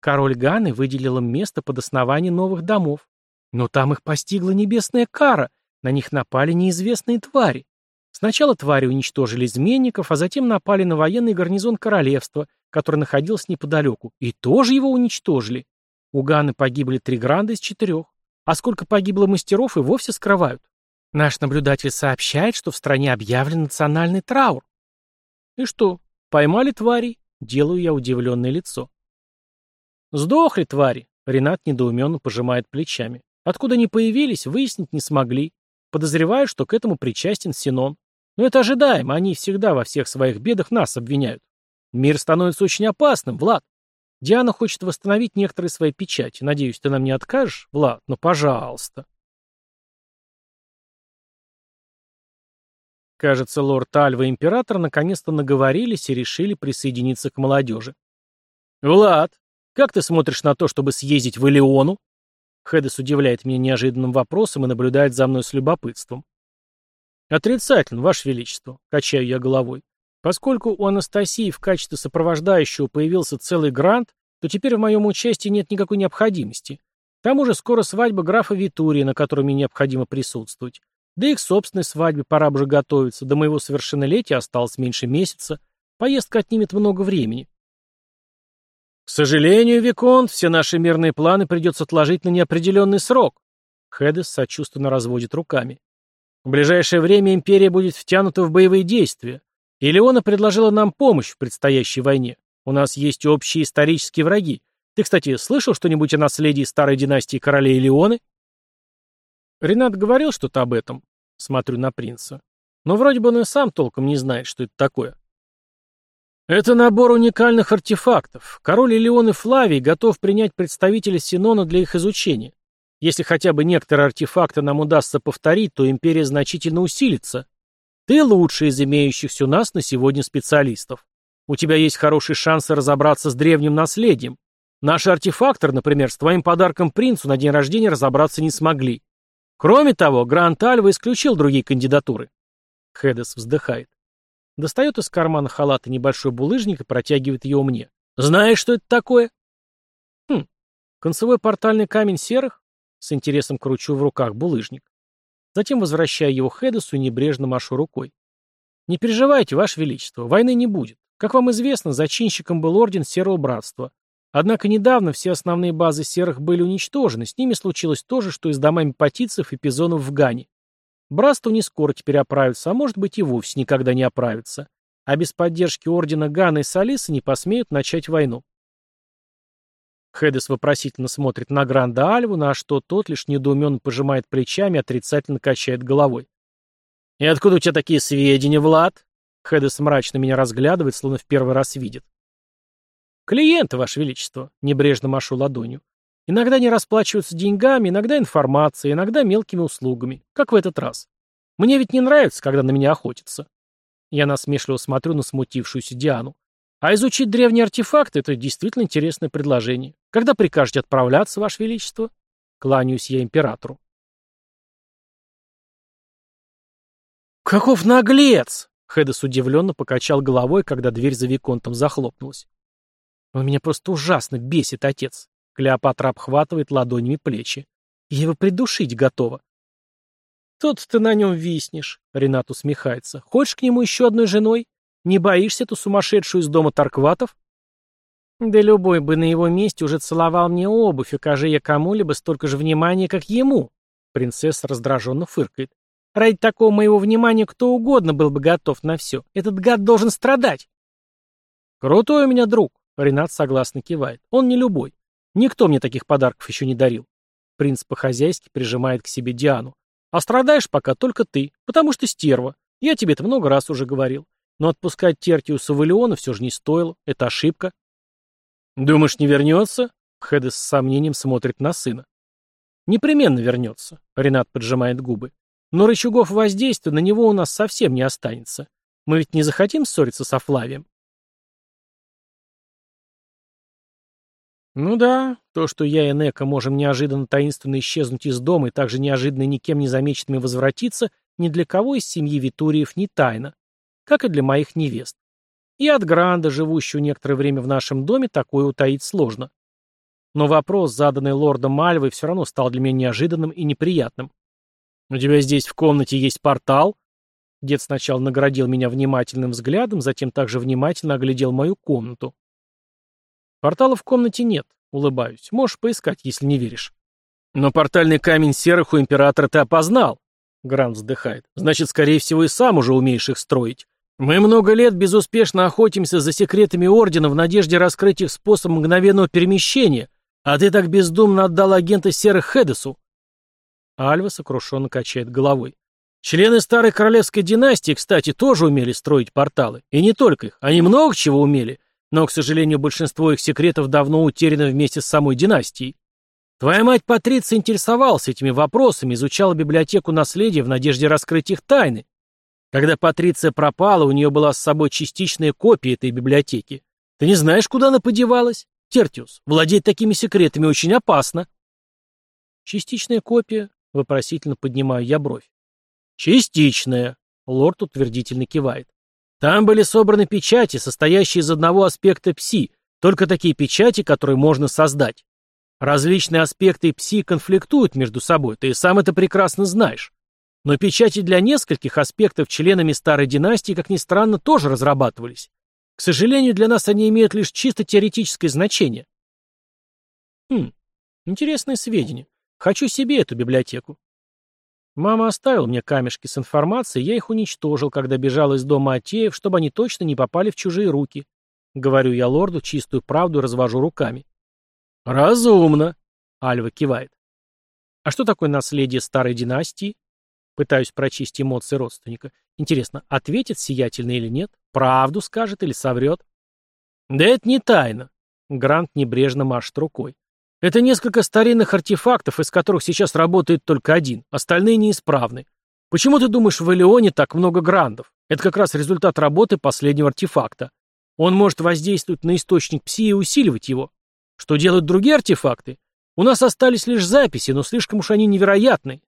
Король Ганы выделил им место под основание новых домов. Но там их постигла небесная кара, на них напали неизвестные твари. Сначала твари уничтожили изменников, а затем напали на военный гарнизон королевства, который находился неподалеку, и тоже его уничтожили. У Ганы погибли три гранда из четырех. А сколько погибло мастеров и вовсе скрывают. Наш наблюдатель сообщает, что в стране объявлен национальный траур. И что, поймали тварей? Делаю я удивленное лицо. Сдохли твари. Ренат недоуменно пожимает плечами. Откуда они появились, выяснить не смогли. Подозреваю, что к этому причастен Синон. Но это ожидаемо, они всегда во всех своих бедах нас обвиняют. Мир становится очень опасным, Влад. Диана хочет восстановить некоторые свои печати. Надеюсь, ты нам не откажешь, Влад? Ну, пожалуйста. Кажется, лорд Альва и император наконец-то наговорились и решили присоединиться к молодежи. «Влад, как ты смотришь на то, чтобы съездить в Элеону?» Хедес удивляет меня неожиданным вопросом и наблюдает за мной с любопытством. «Отрицательно, Ваше Величество», — качаю я головой. «Поскольку у Анастасии в качестве сопровождающего появился целый грант, то теперь в моем участии нет никакой необходимости. К тому же скоро свадьба графа Витурии, на которой мне необходимо присутствовать. Да и к собственной свадьбе пора бы готовиться. До моего совершеннолетия осталось меньше месяца. Поездка отнимет много времени. К сожалению, Виконт, все наши мирные планы придется отложить на неопределенный срок. Хедес сочувственно разводит руками. В ближайшее время империя будет втянута в боевые действия. И Леона предложила нам помощь в предстоящей войне. У нас есть общие исторические враги. Ты, кстати, слышал что-нибудь о наследии старой династии королей Леоны? Ренат говорил что-то об этом. Смотрю на принца. Но вроде бы он и сам толком не знает, что это такое. Это набор уникальных артефактов. Король Леоны Флавий готов принять представителя Синона для их изучения. Если хотя бы некоторые артефакты нам удастся повторить, то империя значительно усилится. Ты лучший из имеющихся у нас на сегодня специалистов. У тебя есть хорошие шансы разобраться с древним наследием. Наши артефакторы, например, с твоим подарком принцу на день рождения разобраться не смогли. Кроме того, Грант Альва исключил другие кандидатуры. Хедес вздыхает. Достает из кармана халата небольшой булыжник и протягивает его мне. Знаешь, что это такое? Хм, концевой портальный камень серых? С интересом кручу в руках булыжник. Затем возвращаю его Хедесу и небрежно машу рукой. «Не переживайте, Ваше Величество, войны не будет. Как вам известно, зачинщиком был Орден Серого Братства. Однако недавно все основные базы серых были уничтожены, с ними случилось то же, что и с домами патицев и пизонов в Гане. Братство не скоро теперь оправится, а может быть и вовсе никогда не оправится. А без поддержки Ордена Гана и Салиса не посмеют начать войну. Хедес вопросительно смотрит на Гранда Альву, на что тот лишь недоуменно пожимает плечами и отрицательно качает головой. «И откуда у тебя такие сведения, Влад?» Хедес мрачно меня разглядывает, словно в первый раз видит. «Клиенты, Ваше Величество», — небрежно машу ладонью. «Иногда не расплачиваются деньгами, иногда информацией, иногда мелкими услугами, как в этот раз. Мне ведь не нравится, когда на меня охотятся». Я насмешливо смотрю на смутившуюся Диану. А изучить древние артефакты — это действительно интересное предложение. Когда прикажете отправляться, Ваше Величество? Кланяюсь я императору. «Каков наглец!» — Хедес удивленно покачал головой, когда дверь за Виконтом захлопнулась. «Он меня просто ужасно бесит, отец!» Клеопатра обхватывает ладонями плечи. «Я его придушить готова!» «Тут ты на нем виснешь», — Ренат усмехается. «Хочешь к нему еще одной женой? Не боишься эту сумасшедшую из дома Таркватов? Да любой бы на его месте уже целовал мне обувь, укажи я кому-либо столько же внимания, как ему. Принцесса раздраженно фыркает. Ради такого моего внимания кто угодно был бы готов на все. Этот гад должен страдать. Крутой у меня друг, Ренат согласно кивает. Он не любой. Никто мне таких подарков еще не дарил. Принц по-хозяйски прижимает к себе Диану. А страдаешь пока только ты, потому что стерва. Я тебе это много раз уже говорил. Но отпускать Тертиуса в Илеона все же не стоило. Это ошибка. «Думаешь, не вернется?» Хедес с сомнением смотрит на сына. «Непременно вернется», — Ренат поджимает губы. «Но рычагов воздействия на него у нас совсем не останется. Мы ведь не захотим ссориться со Флавием». Ну да, то, что я и Нека можем неожиданно таинственно исчезнуть из дома и также неожиданно никем не замеченными возвратиться, ни для кого из семьи Витуриев не тайна как и для моих невест. И от Гранда, живущего некоторое время в нашем доме, такое утаить сложно. Но вопрос, заданный лордом Мальвой, все равно стал для меня неожиданным и неприятным. «У тебя здесь в комнате есть портал?» Дед сначала наградил меня внимательным взглядом, затем также внимательно оглядел мою комнату. «Портала в комнате нет», — улыбаюсь. «Можешь поискать, если не веришь». «Но портальный камень серых у императора ты опознал», — Грант вздыхает. «Значит, скорее всего, и сам уже умеешь их строить. Мы много лет безуспешно охотимся за секретами Ордена в надежде раскрыть их способ мгновенного перемещения, а ты так бездумно отдал агента Серых Хедесу. Альва сокрушенно качает головой. Члены старой королевской династии, кстати, тоже умели строить порталы. И не только их. Они много чего умели. Но, к сожалению, большинство их секретов давно утеряно вместе с самой династией. Твоя мать Патриция интересовалась этими вопросами, изучала библиотеку наследия в надежде раскрыть их тайны. Когда Патриция пропала, у нее была с собой частичная копия этой библиотеки. Ты не знаешь, куда она подевалась? Тертиус, владеть такими секретами очень опасно. Частичная копия? Вопросительно поднимаю я бровь. Частичная. Лорд утвердительно кивает. Там были собраны печати, состоящие из одного аспекта пси, только такие печати, которые можно создать. Различные аспекты пси конфликтуют между собой, ты сам это прекрасно знаешь. Но печати для нескольких аспектов членами старой династии, как ни странно, тоже разрабатывались. К сожалению, для нас они имеют лишь чисто теоретическое значение. Хм, интересные сведения. Хочу себе эту библиотеку. Мама оставила мне камешки с информацией, я их уничтожил, когда бежал из дома Атеев, чтобы они точно не попали в чужие руки. Говорю я лорду чистую правду развожу руками. «Разумно», — Альва кивает. «А что такое наследие старой династии?» Пытаюсь прочесть эмоции родственника. Интересно, ответит сиятельно или нет? Правду скажет или соврет? Да это не тайна. Грант небрежно машет рукой. Это несколько старинных артефактов, из которых сейчас работает только один, остальные неисправны. Почему ты думаешь, в Элеоне так много грандов? Это как раз результат работы последнего артефакта. Он может воздействовать на источник пси и усиливать его. Что делают другие артефакты? У нас остались лишь записи, но слишком уж они невероятны.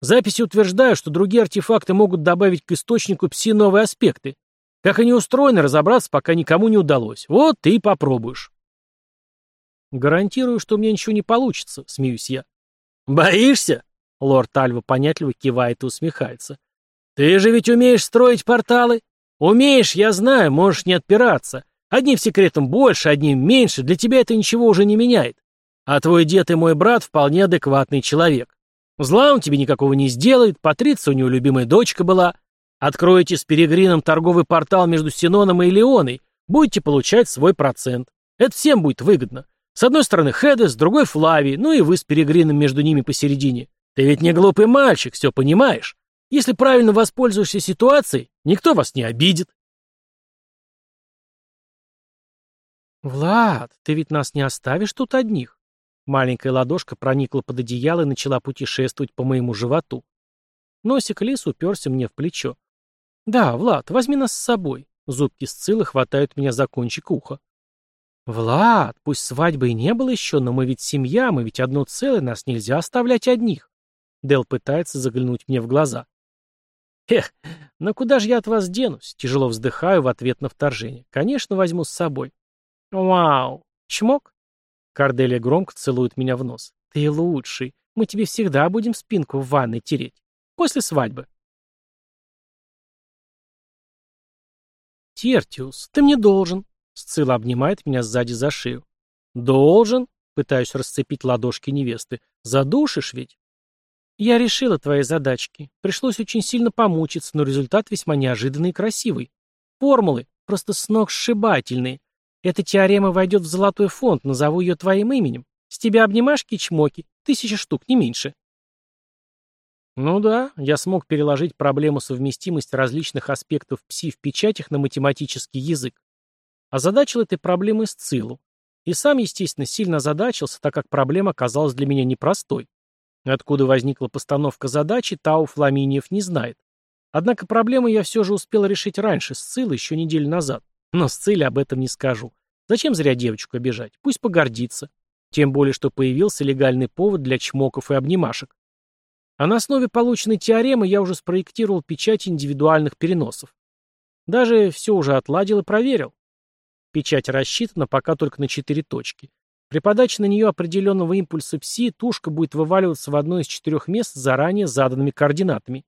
Записи утверждают, что другие артефакты могут добавить к источнику пси новые аспекты. Как они устроены, разобраться пока никому не удалось. Вот ты и попробуешь. Гарантирую, что меня ничего не получится, смеюсь я. Боишься? Лорд Альва понятливо кивает и усмехается. Ты же ведь умеешь строить порталы? Умеешь, я знаю, можешь не отпираться. Одним секретом больше, одним меньше, для тебя это ничего уже не меняет. А твой дед и мой брат вполне адекватный человек. Зла он тебе никакого не сделает, Патриция у него любимая дочка была. Откроете с Перегрином торговый портал между Синоном и Леоной, будете получать свой процент. Это всем будет выгодно. С одной стороны Хедес, с другой Флави, ну и вы с Перегрином между ними посередине. Ты ведь не глупый мальчик, все понимаешь. Если правильно воспользуешься ситуацией, никто вас не обидит. «Влад, ты ведь нас не оставишь тут одних?» Маленькая ладошка проникла под одеяло и начала путешествовать по моему животу. Носик лис уперся мне в плечо. «Да, Влад, возьми нас с собой». Зубки Сцилы хватают меня за кончик уха. «Влад, пусть свадьбы и не было еще, но мы ведь семья, мы ведь одно целое, нас нельзя оставлять одних». Дел пытается заглянуть мне в глаза. «Эх, но куда же я от вас денусь?» Тяжело вздыхаю в ответ на вторжение. «Конечно, возьму с собой». «Вау! Чмок?» Корделия громко целует меня в нос. «Ты лучший. Мы тебе всегда будем спинку в ванной тереть. После свадьбы». «Тертиус, ты мне должен». Сцилла обнимает меня сзади за шею. «Должен?» Пытаюсь расцепить ладошки невесты. «Задушишь ведь?» «Я решила твои задачки. Пришлось очень сильно помучиться, но результат весьма неожиданный и красивый. Формулы просто сногсшибательные. Эта теорема войдет в золотой фонд, назову ее твоим именем. С тебя обнимашки-чмоки, тысяча штук, не меньше. Ну да, я смог переложить проблему совместимости различных аспектов пси в печатях на математический язык. Озадачил этой проблемой Сцилу. И сам, естественно, сильно озадачился, так как проблема казалась для меня непростой. Откуда возникла постановка задачи, Тау Фламиниев не знает. Однако проблему я все же успел решить раньше, Сцилы, еще неделю назад. Но с цели об этом не скажу. Зачем зря девочку обижать? Пусть погордится. Тем более, что появился легальный повод для чмоков и обнимашек. А на основе полученной теоремы я уже спроектировал печать индивидуальных переносов. Даже все уже отладил и проверил. Печать рассчитана пока только на четыре точки. При подаче на нее определенного импульса пси тушка будет вываливаться в одно из четырех мест заранее заданными координатами.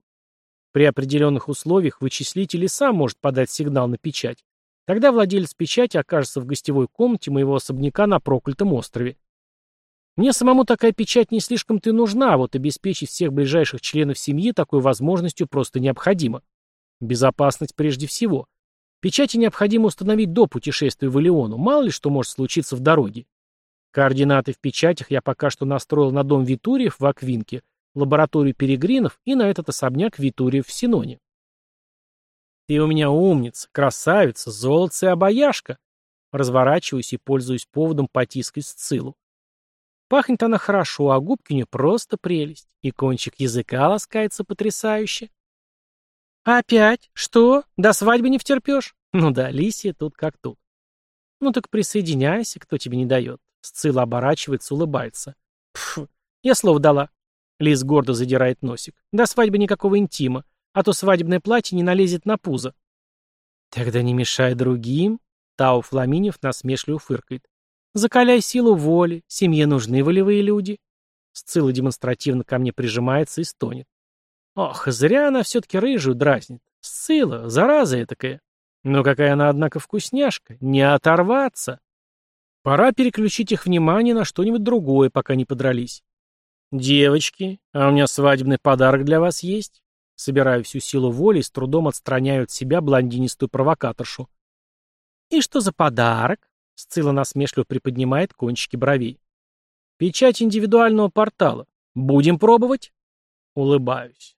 При определенных условиях вычислитель и сам может подать сигнал на печать, Тогда владелец печати окажется в гостевой комнате моего особняка на проклятом острове. Мне самому такая печать не слишком-то нужна, а вот обеспечить всех ближайших членов семьи такой возможностью просто необходимо. Безопасность прежде всего. Печати необходимо установить до путешествия в Илеону, мало ли что может случиться в дороге. Координаты в печатях я пока что настроил на дом Витуриев в Аквинке, лабораторию Перегринов и на этот особняк Витуриев в Синоне. «Ты у меня умница, красавица, золотце и обаяшка!» Разворачиваюсь и пользуюсь поводом потискать Сцилу. Пахнет она хорошо, а губки у нее просто прелесть. И кончик языка ласкается потрясающе. «Опять? Что? До свадьбы не втерпешь?» «Ну да, Лисия тут как тут». «Ну так присоединяйся, кто тебе не дает». Сцилла оборачивается, улыбается. «Пф, я слово дала». Лис гордо задирает носик. «До свадьбы никакого интима а то свадебное платье не налезет на пузо. Тогда не мешай другим, Тау Фламинев насмешливо фыркает. Закаляй силу воли, семье нужны волевые люди. Сцилла демонстративно ко мне прижимается и стонет. Ох, зря она все-таки рыжую дразнит. Сцила, зараза этакая. Но какая она, однако, вкусняшка. Не оторваться. Пора переключить их внимание на что-нибудь другое, пока не подрались. «Девочки, а у меня свадебный подарок для вас есть?» Собираю всю силу воли и с трудом отстраняю от себя блондинистую провокаторшу. «И что за подарок?» Сцилла насмешливо приподнимает кончики бровей. «Печать индивидуального портала. Будем пробовать?» Улыбаюсь.